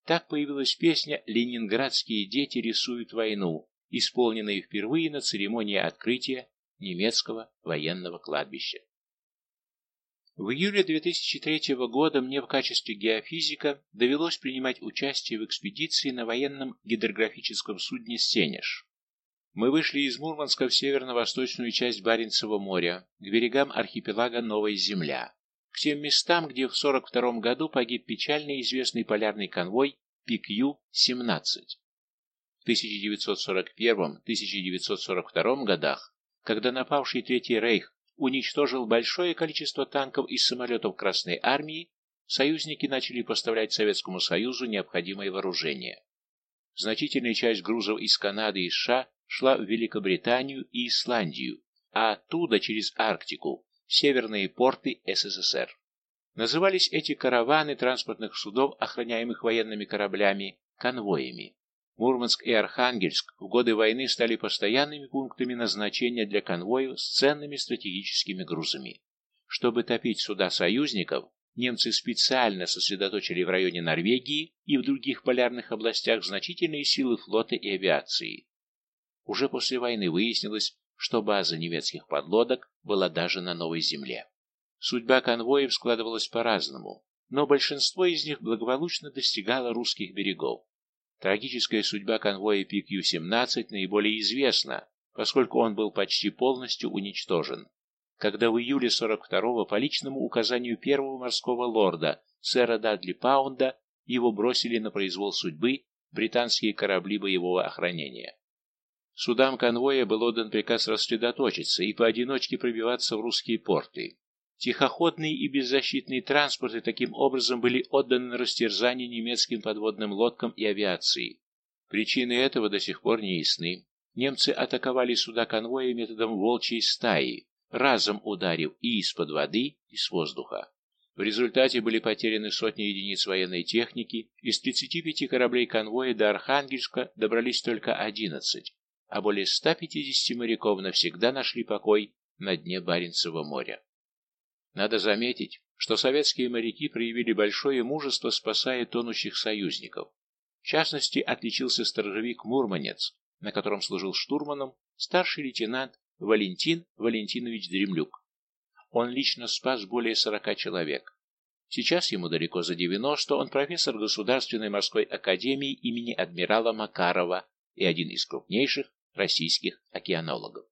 Так появилась песня «Ленинградские дети рисуют войну», исполненная впервые на церемонии открытия немецкого военного кладбища. В июле 2003 года мне в качестве геофизика довелось принимать участие в экспедиции на военном гидрографическом судне «Сенеж». Мы вышли из Мурманска в северно-восточную часть Баренцева моря, к берегам архипелага Новая Земля, к тем местам, где в 1942 году погиб печально известный полярный конвой PQ-17. В 1941-1942 годах, когда напавший Третий Рейх уничтожил большое количество танков из самолетов Красной Армии, союзники начали поставлять Советскому Союзу необходимое вооружение. Значительная часть грузов из Канады и США шла в Великобританию и Исландию, а оттуда через Арктику в северные порты СССР. Назывались эти караваны транспортных судов, охраняемых военными кораблями, конвоями. Мурманск и Архангельск в годы войны стали постоянными пунктами назначения для конвоев с ценными стратегическими грузами. Чтобы топить суда союзников, немцы специально сосредоточили в районе Норвегии и в других полярных областях значительные силы флота и авиации. Уже после войны выяснилось, что база немецких подлодок была даже на Новой Земле. Судьба конвоев складывалась по-разному, но большинство из них благополучно достигало русских берегов. Трагическая судьба конвоя PQ-17 наиболее известна, поскольку он был почти полностью уничтожен, когда в июле 42-го по личному указанию первого морского лорда, сэра Дадли Паунда, его бросили на произвол судьбы британские корабли боевого охранения. Судам конвоя был отдан приказ рассредоточиться и поодиночке пробиваться в русские порты. Тихоходные и беззащитные транспорты таким образом были отданы на растерзание немецким подводным лодкам и авиации. Причины этого до сих пор не ясны. Немцы атаковали суда конвоя методом волчьей стаи, разом ударив и из-под воды, и с воздуха. В результате были потеряны сотни единиц военной техники, из 35 кораблей конвоя до Архангельска добрались только 11, а более 150 моряков навсегда нашли покой на дне Баренцева моря. Надо заметить, что советские моряки проявили большое мужество, спасая тонущих союзников. В частности, отличился сторожевик Мурманец, на котором служил штурманом старший лейтенант Валентин Валентинович Дремлюк. Он лично спас более 40 человек. Сейчас ему далеко за 90, он профессор Государственной морской академии имени адмирала Макарова и один из крупнейших российских океанологов.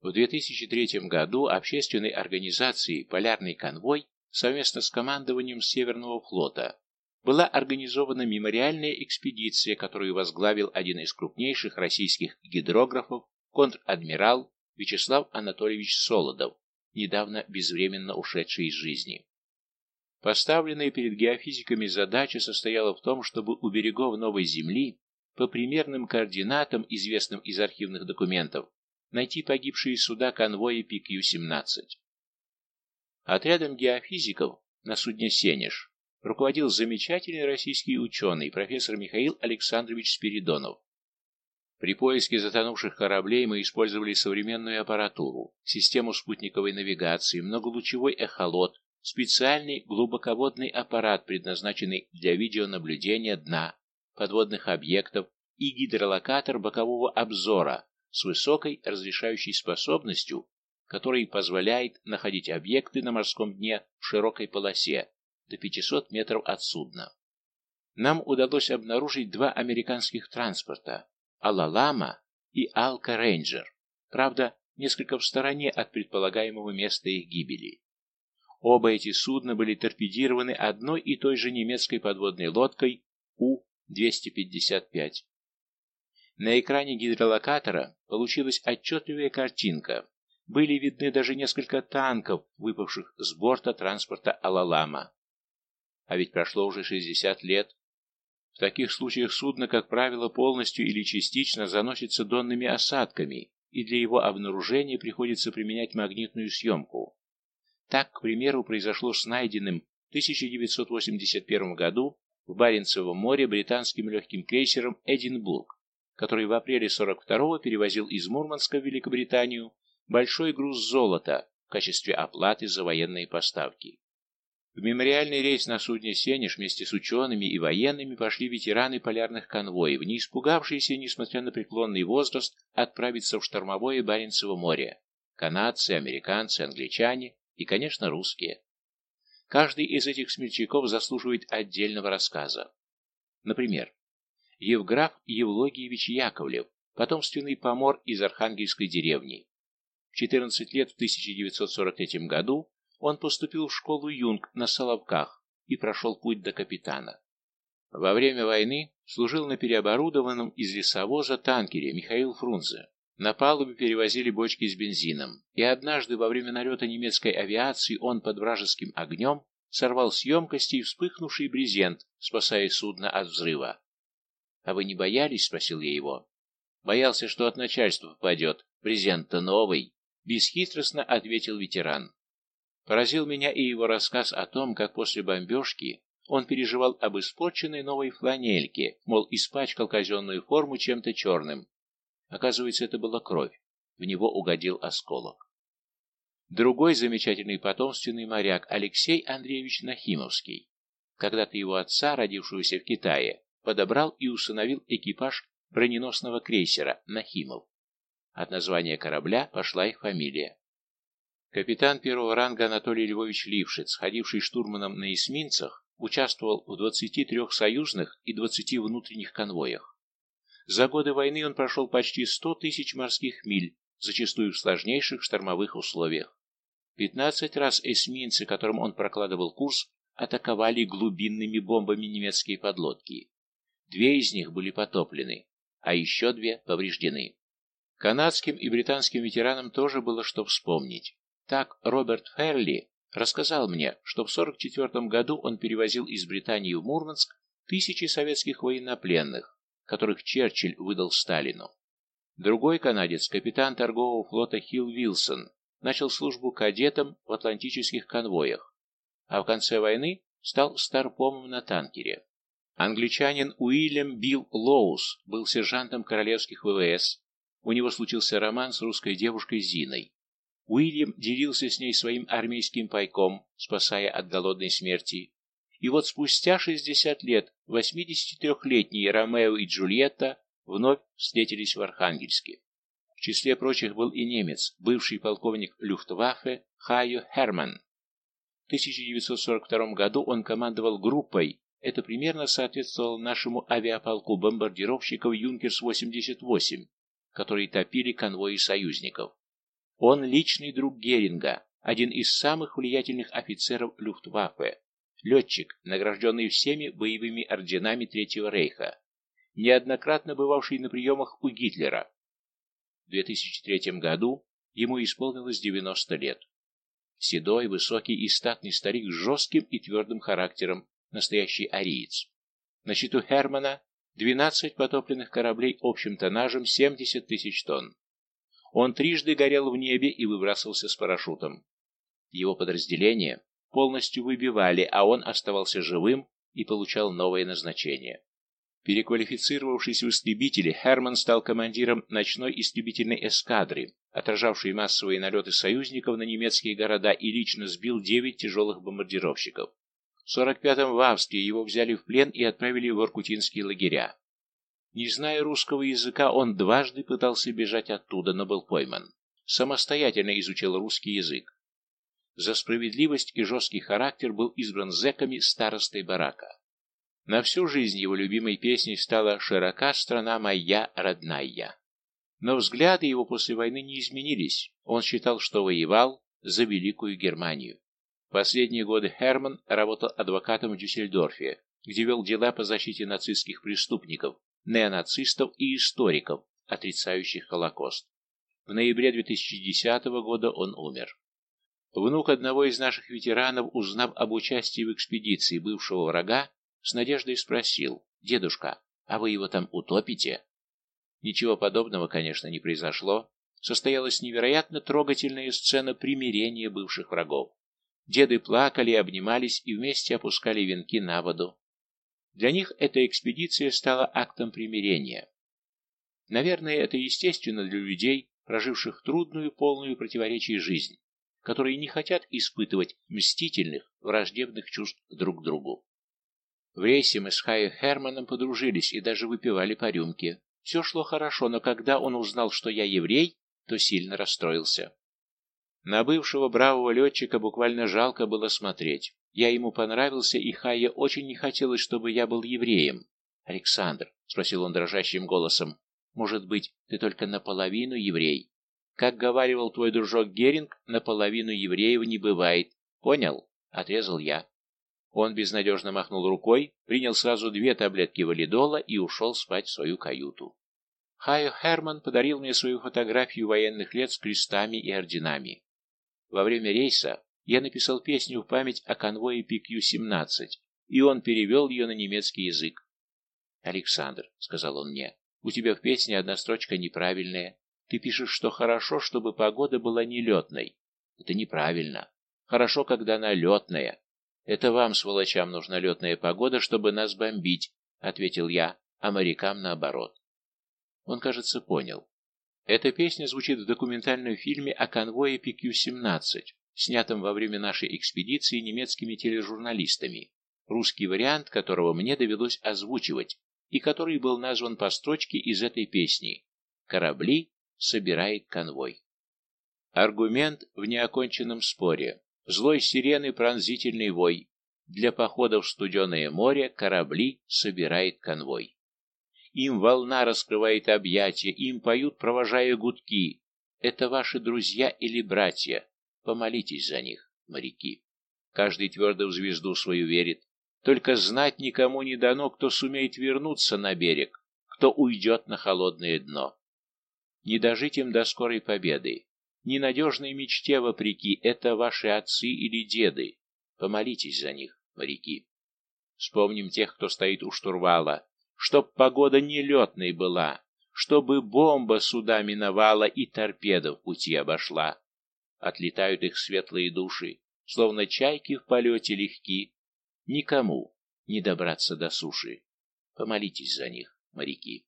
В 2003 году общественной организацией «Полярный конвой» совместно с командованием Северного флота была организована мемориальная экспедиция, которую возглавил один из крупнейших российских гидрографов, контр-адмирал Вячеслав Анатольевич Солодов, недавно безвременно ушедший из жизни. Поставленная перед геофизиками задача состояла в том, чтобы у берегов Новой Земли по примерным координатам, известным из архивных документов, найти погибшие суда конвоя PQ-17. Отрядом геофизиков на судне «Сенеж» руководил замечательный российский ученый, профессор Михаил Александрович Спиридонов. При поиске затонувших кораблей мы использовали современную аппаратуру, систему спутниковой навигации, многолучевой эхолот, специальный глубоководный аппарат, предназначенный для видеонаблюдения дна, подводных объектов и гидролокатор бокового обзора, с высокой разрешающей способностью, который позволяет находить объекты на морском дне в широкой полосе до 500 метров от судна. Нам удалось обнаружить два американских транспорта «Алалама» и «Алка Рейнджер», правда, несколько в стороне от предполагаемого места их гибели. Оба эти судна были торпедированы одной и той же немецкой подводной лодкой У-255. На экране гидролокатора получилась отчетливая картинка. Были видны даже несколько танков, выпавших с борта транспорта «Алалама». А ведь прошло уже 60 лет. В таких случаях судно, как правило, полностью или частично заносится донными осадками, и для его обнаружения приходится применять магнитную съемку. Так, к примеру, произошло с найденным в 1981 году в Баренцевом море британским легким крейсером «Эдинбург», который в апреле 42-го перевозил из Мурманска в Великобританию большой груз золота в качестве оплаты за военные поставки. В мемориальный рейс на судне «Сенеж» вместе с учеными и военными пошли ветераны полярных конвоев, не испугавшиеся, несмотря на преклонный возраст, отправиться в штормовое Баренцево море. Канадцы, американцы, англичане и, конечно, русские. Каждый из этих смельчаков заслуживает отдельного рассказа. Например, Евграф Евлогиевич Яковлев, потомственный помор из Архангельской деревни. В 14 лет в 1943 году он поступил в школу Юнг на Соловках и прошел путь до капитана. Во время войны служил на переоборудованном из лесовоза танкере Михаил Фрунзе. На палубе перевозили бочки с бензином, и однажды во время налета немецкой авиации он под вражеским огнем сорвал с емкости вспыхнувший брезент, спасая судно от взрыва. «А вы не боялись?» — спросил я его. «Боялся, что от начальства попадет. Презент-то новый», — бесхитростно ответил ветеран. Поразил меня и его рассказ о том, как после бомбежки он переживал об испорченной новой фланельке, мол, испачкал казенную форму чем-то черным. Оказывается, это была кровь. В него угодил осколок. Другой замечательный потомственный моряк Алексей Андреевич Нахимовский. Когда-то его отца, родившегося в Китае, подобрал и усыновил экипаж броненосного крейсера «Нахимов». От названия корабля пошла их фамилия. Капитан первого ранга Анатолий Львович Лившиц, ходивший штурманом на эсминцах, участвовал в 23 союзных и 20 внутренних конвоях. За годы войны он прошел почти 100 тысяч морских миль, зачастую в сложнейших штормовых условиях. 15 раз эсминцы, которым он прокладывал курс, атаковали глубинными бомбами немецкие подлодки. Две из них были потоплены, а еще две повреждены. Канадским и британским ветеранам тоже было что вспомнить. Так Роберт Ферли рассказал мне, что в 1944 году он перевозил из Британии в Мурманск тысячи советских военнопленных, которых Черчилль выдал Сталину. Другой канадец, капитан торгового флота Хилл Вилсон, начал службу кадетом в атлантических конвоях, а в конце войны стал старпомом на танкере. Англичанин Уильям Билл Лоус был сержантом королевских ВВС. У него случился роман с русской девушкой Зиной. Уильям делился с ней своим армейским пайком, спасая от голодной смерти. И вот спустя 60 лет 83-летние Ромео и Джульетта вновь встретились в Архангельске. В числе прочих был и немец, бывший полковник Люфтваффе Хайо Херман. В 1942 году он командовал группой, это примерно соответствовало нашему авиаполку бомбардировщиков «Юнкерс-88», которые топили конвои союзников. Он личный друг Геринга, один из самых влиятельных офицеров Люфтваффе, летчик, награжденный всеми боевыми орденами Третьего Рейха, неоднократно бывавший на приемах у Гитлера. В 2003 году ему исполнилось 90 лет. Седой, высокий и статный старик с жестким и твердым характером, настоящий ариец. На счету Хермана 12 потопленных кораблей общим тоннажем 70 тысяч тонн. Он трижды горел в небе и выбрасывался с парашютом. Его подразделение полностью выбивали, а он оставался живым и получал новое назначение. Переквалифицировавшись в истребители, Херман стал командиром ночной истребительной эскадры, отражавшей массовые налеты союзников на немецкие города и лично сбил 9 тяжелых бомбардировщиков. В 45-м в Австрии его взяли в плен и отправили в Иркутинские лагеря. Не зная русского языка, он дважды пытался бежать оттуда, но был пойман. Самостоятельно изучил русский язык. За справедливость и жесткий характер был избран зэками старостой барака. На всю жизнь его любимой песней стала «Широка страна моя родная». Но взгляды его после войны не изменились. Он считал, что воевал за Великую Германию. Последние годы Херман работал адвокатом в Дюссельдорфе, где вел дела по защите нацистских преступников, неонацистов и историков, отрицающих Холокост. В ноябре 2010 года он умер. Внук одного из наших ветеранов, узнав об участии в экспедиции бывшего врага, с надеждой спросил, «Дедушка, а вы его там утопите?» Ничего подобного, конечно, не произошло. Состоялась невероятно трогательная сцена примирения бывших врагов. Деды плакали, обнимались и вместе опускали венки на воду. Для них эта экспедиция стала актом примирения. Наверное, это естественно для людей, проживших трудную, полную противоречий жизнь, которые не хотят испытывать мстительных, враждебных чувств друг к другу. В рейсе мы с Хайо Херманом подружились и даже выпивали по рюмке. Все шло хорошо, но когда он узнал, что я еврей, то сильно расстроился. На бывшего бравого летчика буквально жалко было смотреть. Я ему понравился, и Хайе очень не хотелось, чтобы я был евреем. «Александр», — спросил он дрожащим голосом, — «может быть, ты только наполовину еврей? Как говаривал твой дружок Геринг, наполовину евреев не бывает. Понял?» — отрезал я. Он безнадежно махнул рукой, принял сразу две таблетки валидола и ушел спать в свою каюту. Хайо Херман подарил мне свою фотографию военных лет с крестами и орденами. Во время рейса я написал песню в память о конвое PQ-17, и он перевел ее на немецкий язык. «Александр», — сказал он мне, — «у тебя в песне одна строчка неправильная. Ты пишешь, что хорошо, чтобы погода была нелетной. Это неправильно. Хорошо, когда она летная. Это вам, сволочам, нужна летная погода, чтобы нас бомбить, ответил я, а морякам наоборот. Он, кажется, понял. Эта песня звучит в документальном фильме о конвое PQ-17, снятом во время нашей экспедиции немецкими тележурналистами, русский вариант которого мне довелось озвучивать, и который был назван по строчке из этой песни «Корабли собирает конвой». Аргумент в неоконченном споре. Злой сирены пронзительный вой. Для похода в студеное море корабли собирает конвой. Им волна раскрывает объятия, им поют, провожая гудки. Это ваши друзья или братья? Помолитесь за них, моряки. Каждый твердо в звезду свою верит, только знать никому не дано, кто сумеет вернуться на берег, кто уйдет на холодное дно. Не дожить им до скорой победы. Ненадежной мечте вопреки, это ваши отцы или деды. Помолитесь за них, моряки. Вспомним тех, кто стоит у штурвала, чтоб погода нелетной была, чтобы бомба суда миновала и торпеда в пути обошла. Отлетают их светлые души, словно чайки в полете легки, Никому не добраться до суши. Помолитесь за них, моряки.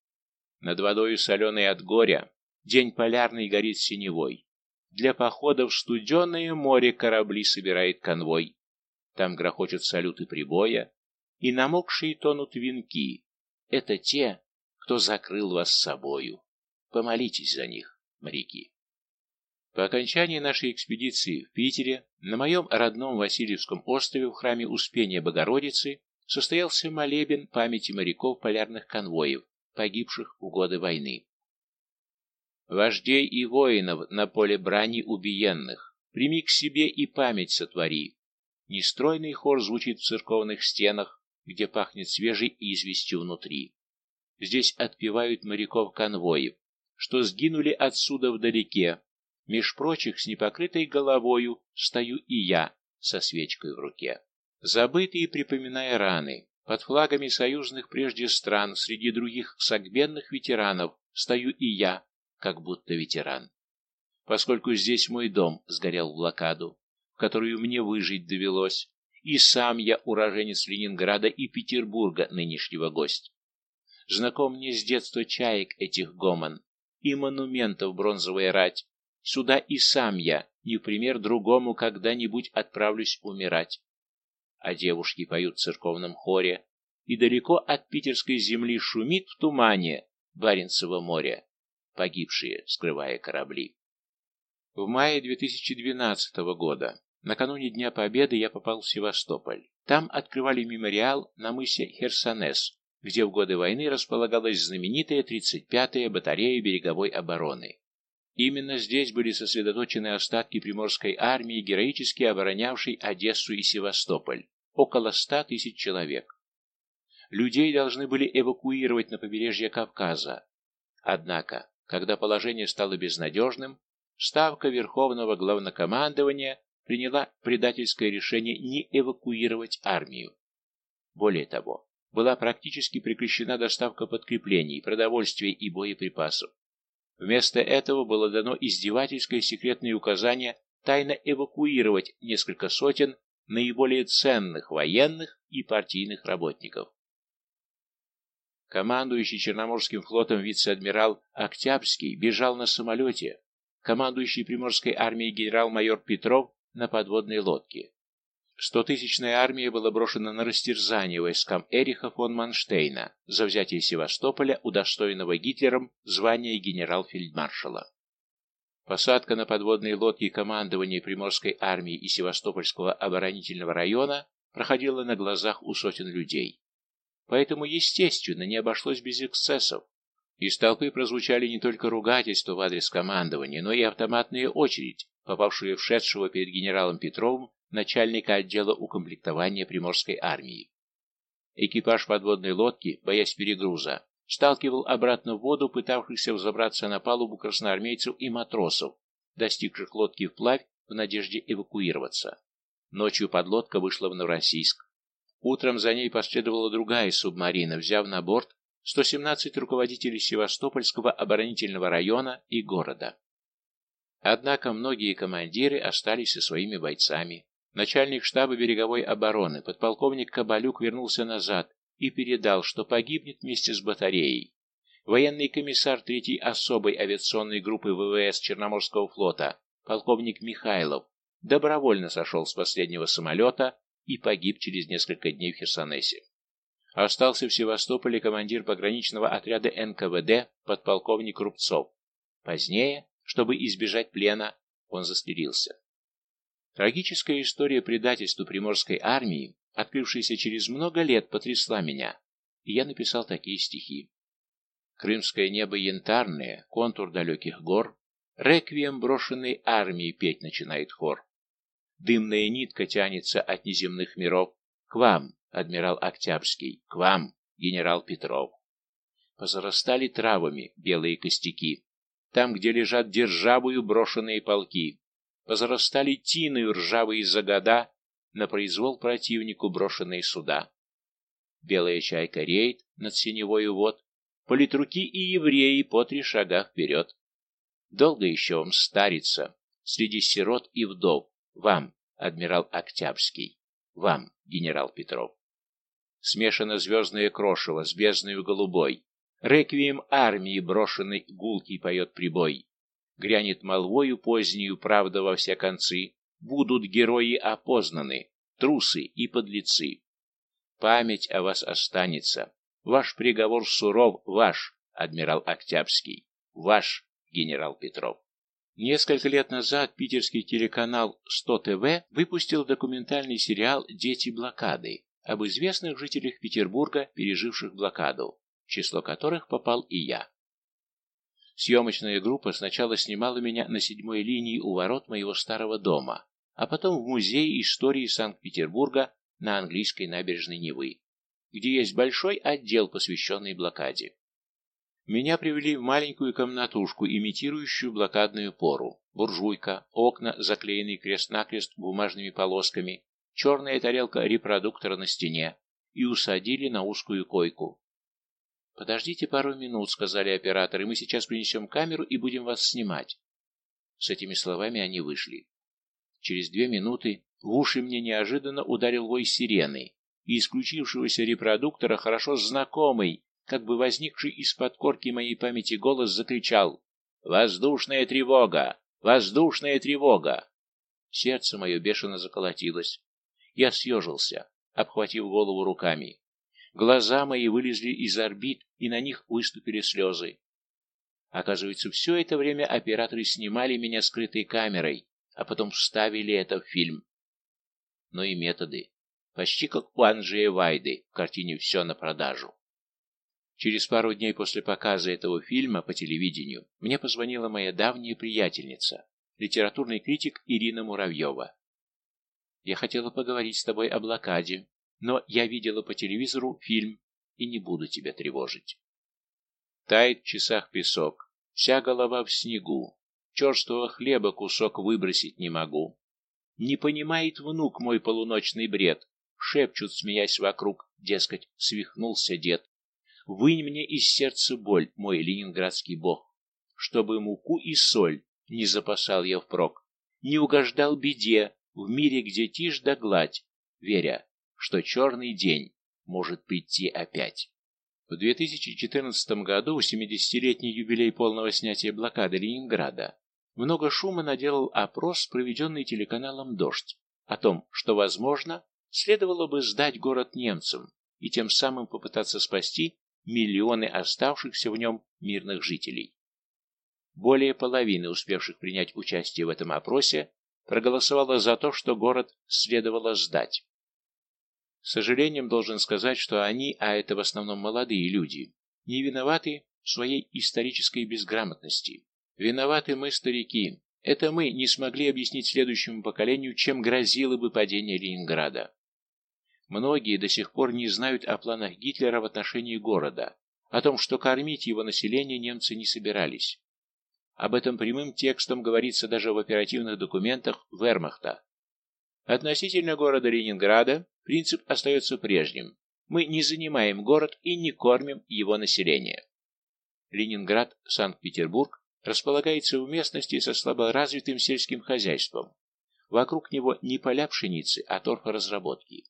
Над водою соленой от горя день полярный горит синевой. Для похода в студеное море корабли собирает конвой. Там грохочут салюты прибоя, и намокшие тонут венки. Это те, кто закрыл вас собою. Помолитесь за них, моряки. По окончании нашей экспедиции в Питере на моем родном Васильевском острове в храме Успения Богородицы состоялся молебен памяти моряков полярных конвоев, погибших в годы войны. Вождей и воинов на поле брани убиенных, прими к себе и память сотвори. Нестройный хор звучит в церковных стенах, где пахнет свежей известью внутри. Здесь отпевают моряков конвоев, что сгинули отсюда вдалеке, Меж прочих с непокрытой головою стою и я со свечкой в руке. Забытые припоминая раны, под флагами союзных прежде стран, среди других согбенных ветеранов, стою и я, как будто ветеран. Поскольку здесь мой дом сгорел в блокаду, в которую мне выжить довелось, и сам я уроженец Ленинграда и Петербурга, нынешнего гость. Знаком мне с детства чаек этих гомон и монументов бронзовая рать, Сюда и сам я, не пример другому, когда-нибудь отправлюсь умирать. А девушки поют в церковном хоре, и далеко от питерской земли шумит в тумане Баренцево море, погибшие, скрывая корабли. В мае 2012 года, накануне Дня Победы, я попал в Севастополь. Там открывали мемориал на мысе Херсонес, где в годы войны располагалась знаменитая 35-я батарея береговой обороны. Именно здесь были сосредоточены остатки приморской армии, героически оборонявшей Одессу и Севастополь, около ста тысяч человек. Людей должны были эвакуировать на побережье Кавказа. Однако, когда положение стало безнадежным, Ставка Верховного Главнокомандования приняла предательское решение не эвакуировать армию. Более того, была практически прекращена доставка подкреплений, продовольствия и боеприпасов. Вместо этого было дано издевательское секретное указание тайно эвакуировать несколько сотен наиболее ценных военных и партийных работников. Командующий Черноморским флотом вице-адмирал Октябрьский бежал на самолете, командующий Приморской армией генерал-майор Петров на подводной лодке. Стотысячная армия была брошена на растерзание войскам Эриха фон Манштейна за взятие Севастополя, удостоенного Гитлером звания генерал-фельдмаршала. Посадка на подводные лодки командования Приморской армии и Севастопольского оборонительного района проходила на глазах у сотен людей. Поэтому, естественно, не обошлось без эксцессов. Из толпы прозвучали не только ругательства в адрес командования, но и автоматная очередь, попавшая в шедшего перед генералом Петровым начальника отдела укомплектования Приморской армии. Экипаж подводной лодки, боясь перегруза, сталкивал обратно в воду пытавшихся взобраться на палубу красноармейцев и матросов, достигших лодки вплавь в надежде эвакуироваться. Ночью подлодка вышла в Новороссийск. Утром за ней последовала другая субмарина, взяв на борт 117 руководителей Севастопольского оборонительного района и города. Однако многие командиры остались со своими бойцами, Начальник штаба береговой обороны, подполковник Кабалюк, вернулся назад и передал, что погибнет вместе с батареей. Военный комиссар 3-й особой авиационной группы ВВС Черноморского флота, полковник Михайлов, добровольно сошел с последнего самолета и погиб через несколько дней в Херсонесе. Остался в Севастополе командир пограничного отряда НКВД подполковник Рубцов. Позднее, чтобы избежать плена, он застрелился. Трагическая история предательства приморской армии, открывшаяся через много лет, потрясла меня, и я написал такие стихи. Крымское небо янтарное, контур далеких гор, реквием брошенной армии петь начинает хор. Дымная нитка тянется от неземных миров к вам, адмирал Октябрьский, к вам, генерал Петров. Позарастали травами белые костяки, там, где лежат державую брошенные полки. Позарастали тиною ржавые загода, на произвол противнику брошенные суда. Белая чайка реет над синевою вод, политруки и евреи по три шага вперед. Долго еще вам стариться среди сирот и вдов, вам, адмирал Октябрьский, вам, генерал Петров смешано звездное крошево с бездною голубой. Реквием армии брошенный гулкий поет прибой. Грянет молвою позднюю правда во все концы, будут герои опознаны, трусы и подлецы. Память о вас останется, ваш приговор суров, ваш, адмирал Октябрьский, ваш, генерал Петров. Несколько лет назад питерский телеканал 100 ТВ выпустил документальный сериал «Дети блокады», об известных жителях Петербурга, переживших блокаду, в число которых попал и я. Съемочная группа сначала снимала меня на седьмой линии у ворот моего старого дома, а потом в Музее истории Санкт-Петербурга на английской набережной Невы, где есть большой отдел, посвященный блокаде. Меня привели в маленькую комнатушку, имитирующую блокадную пору. Буржуйка, окна, заклеенные крест-накрест бумажными полосками, черная тарелка репродуктора на стене и усадили на узкую койку. «Подождите пару минут», — сказали операторы, — «мы сейчас принесем камеру и будем вас снимать». С этими словами они вышли. Через две минуты в уши мне неожиданно ударил вой сирены, и исключившегося репродуктора хорошо знакомый, как бы возникший из-под корки моей памяти голос закричал «Воздушная тревога! Воздушная тревога!» Сердце мое бешено заколотилось. Я съежился, обхватив голову руками. Глаза мои вылезли из орбит, и на них выступили слезы. Оказывается, все это время операторы снимали меня скрытой камерой, а потом вставили это в фильм. Но и методы. Почти как у Анджея Вайды в картине «Все на продажу». Через пару дней после показа этого фильма по телевидению мне позвонила моя давняя приятельница, литературный критик Ирина Муравьева. Я хотела поговорить с тобой о блокаде, но я видела по телевизору фильм и не буду тебя тревожить. Тает в часах песок, вся голова в снегу, черствого хлеба кусок выбросить не могу. Не понимает внук мой полуночный бред, шепчут, смеясь вокруг, дескать, свихнулся дед. Вынь мне из сердца боль, мой ленинградский бог, чтобы муку и соль не запасал я впрок, не угождал беде, в мире, где тишь да гладь, веря, что черный день может прийти опять. В 2014 году, 70-летний юбилей полного снятия блокады Ленинграда, много шума наделал опрос, проведенный телеканалом «Дождь», о том, что, возможно, следовало бы сдать город немцам и тем самым попытаться спасти миллионы оставшихся в нем мирных жителей. Более половины успевших принять участие в этом опросе проголосовала за то, что город следовало сдать. С сожалением должен сказать, что они, а это в основном молодые люди, не виноваты в своей исторической безграмотности. Виноваты мы, старики. Это мы не смогли объяснить следующему поколению, чем грозило бы падение Ленинграда. Многие до сих пор не знают о планах Гитлера в отношении города, о том, что кормить его население немцы не собирались. Об этом прямым текстом говорится даже в оперативных документах Вермахта. Относительно города Ленинграда принцип остается прежним. Мы не занимаем город и не кормим его население. Ленинград, Санкт-Петербург располагается в местности со слаборазвитым сельским хозяйством. Вокруг него не поля пшеницы, а торфоразработки.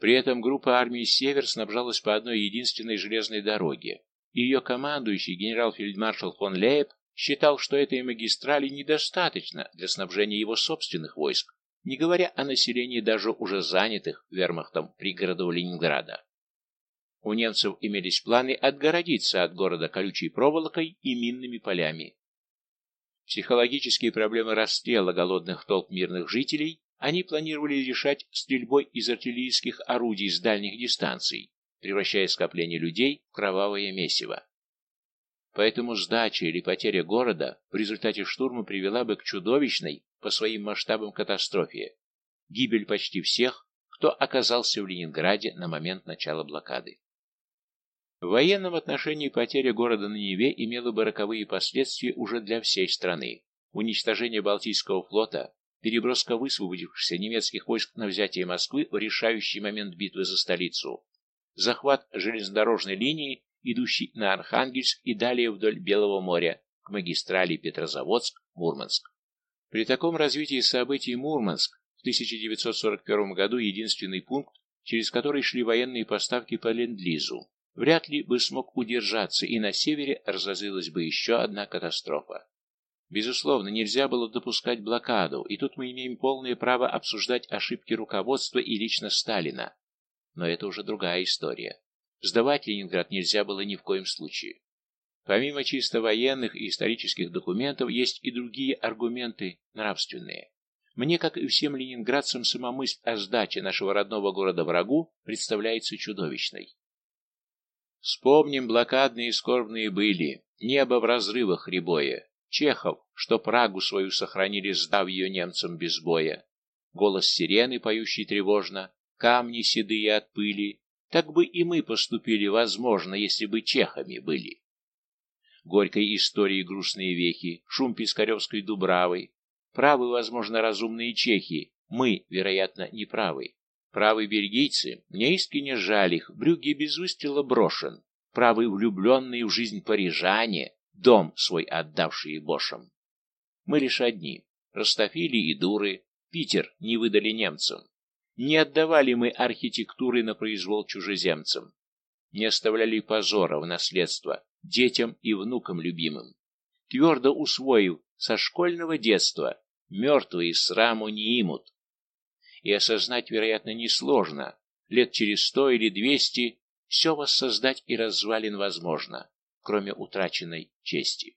При этом группа армии «Север» снабжалась по одной единственной железной дороге. И ее командующий генерал-фельдмаршал фон Лейб считал, что этой магистрали недостаточно для снабжения его собственных войск, не говоря о населении даже уже занятых вермахтом пригородов Ленинграда. У немцев имелись планы отгородиться от города колючей проволокой и минными полями. Психологические проблемы расстрела голодных толп мирных жителей они планировали решать стрельбой из артиллерийских орудий с дальних дистанций, превращая скопление людей в кровавое месиво. Поэтому сдача или потеря города в результате штурма привела бы к чудовищной по своим масштабам катастрофе, гибель почти всех, кто оказался в Ленинграде на момент начала блокады. В военном отношении потеря города на Неве имела бы роковые последствия уже для всей страны. Уничтожение Балтийского флота, переброска высвободившихся немецких войск на взятие Москвы в решающий момент битвы за столицу, захват железнодорожной линии, идущей на Архангельск и далее вдоль Белого моря к магистрали Петрозаводск-Мурманск. При таком развитии событий Мурманск в 1941 году единственный пункт, через который шли военные поставки по Ленд-Лизу, вряд ли бы смог удержаться, и на севере разразилась бы еще одна катастрофа. Безусловно, нельзя было допускать блокаду, и тут мы имеем полное право обсуждать ошибки руководства и лично Сталина. Но это уже другая история. Сдавать Ленинград нельзя было ни в коем случае. Помимо чисто военных и исторических документов, есть и другие аргументы нравственные. Мне, как и всем ленинградцам, сама мысль о сдаче нашего родного города врагу представляется чудовищной. Вспомним, блокадные и скорбные были, небо в разрывах рябое, Чехов, что Прагу свою сохранили, сдав ее немцам без боя, голос сирены, поющий тревожно, камни седые от пыли, так бы и мы поступили, возможно, если бы чехами были. Горькой истории грустные вехи, шум Пискаревской Дубравы, правы, возможно, разумные чехи, мы, вероятно, не правы. Правы бельгийцы, мне искренне жаль их, брюги без выстрела брошен. Правы влюбленные в жизнь парижане, дом свой отдавшие бошам. Мы лишь одни, Ростофили и дуры, Питер не выдали немцам. Не отдавали мы архитектуры на произвол чужеземцам. Не оставляли позора в наследство детям и внукам любимым. Твердо усвоив со школьного детства, мертвые сраму не имут, и осознать, вероятно, несложно. Лет через сто или двести все воссоздать и развалин возможно, кроме утраченной чести.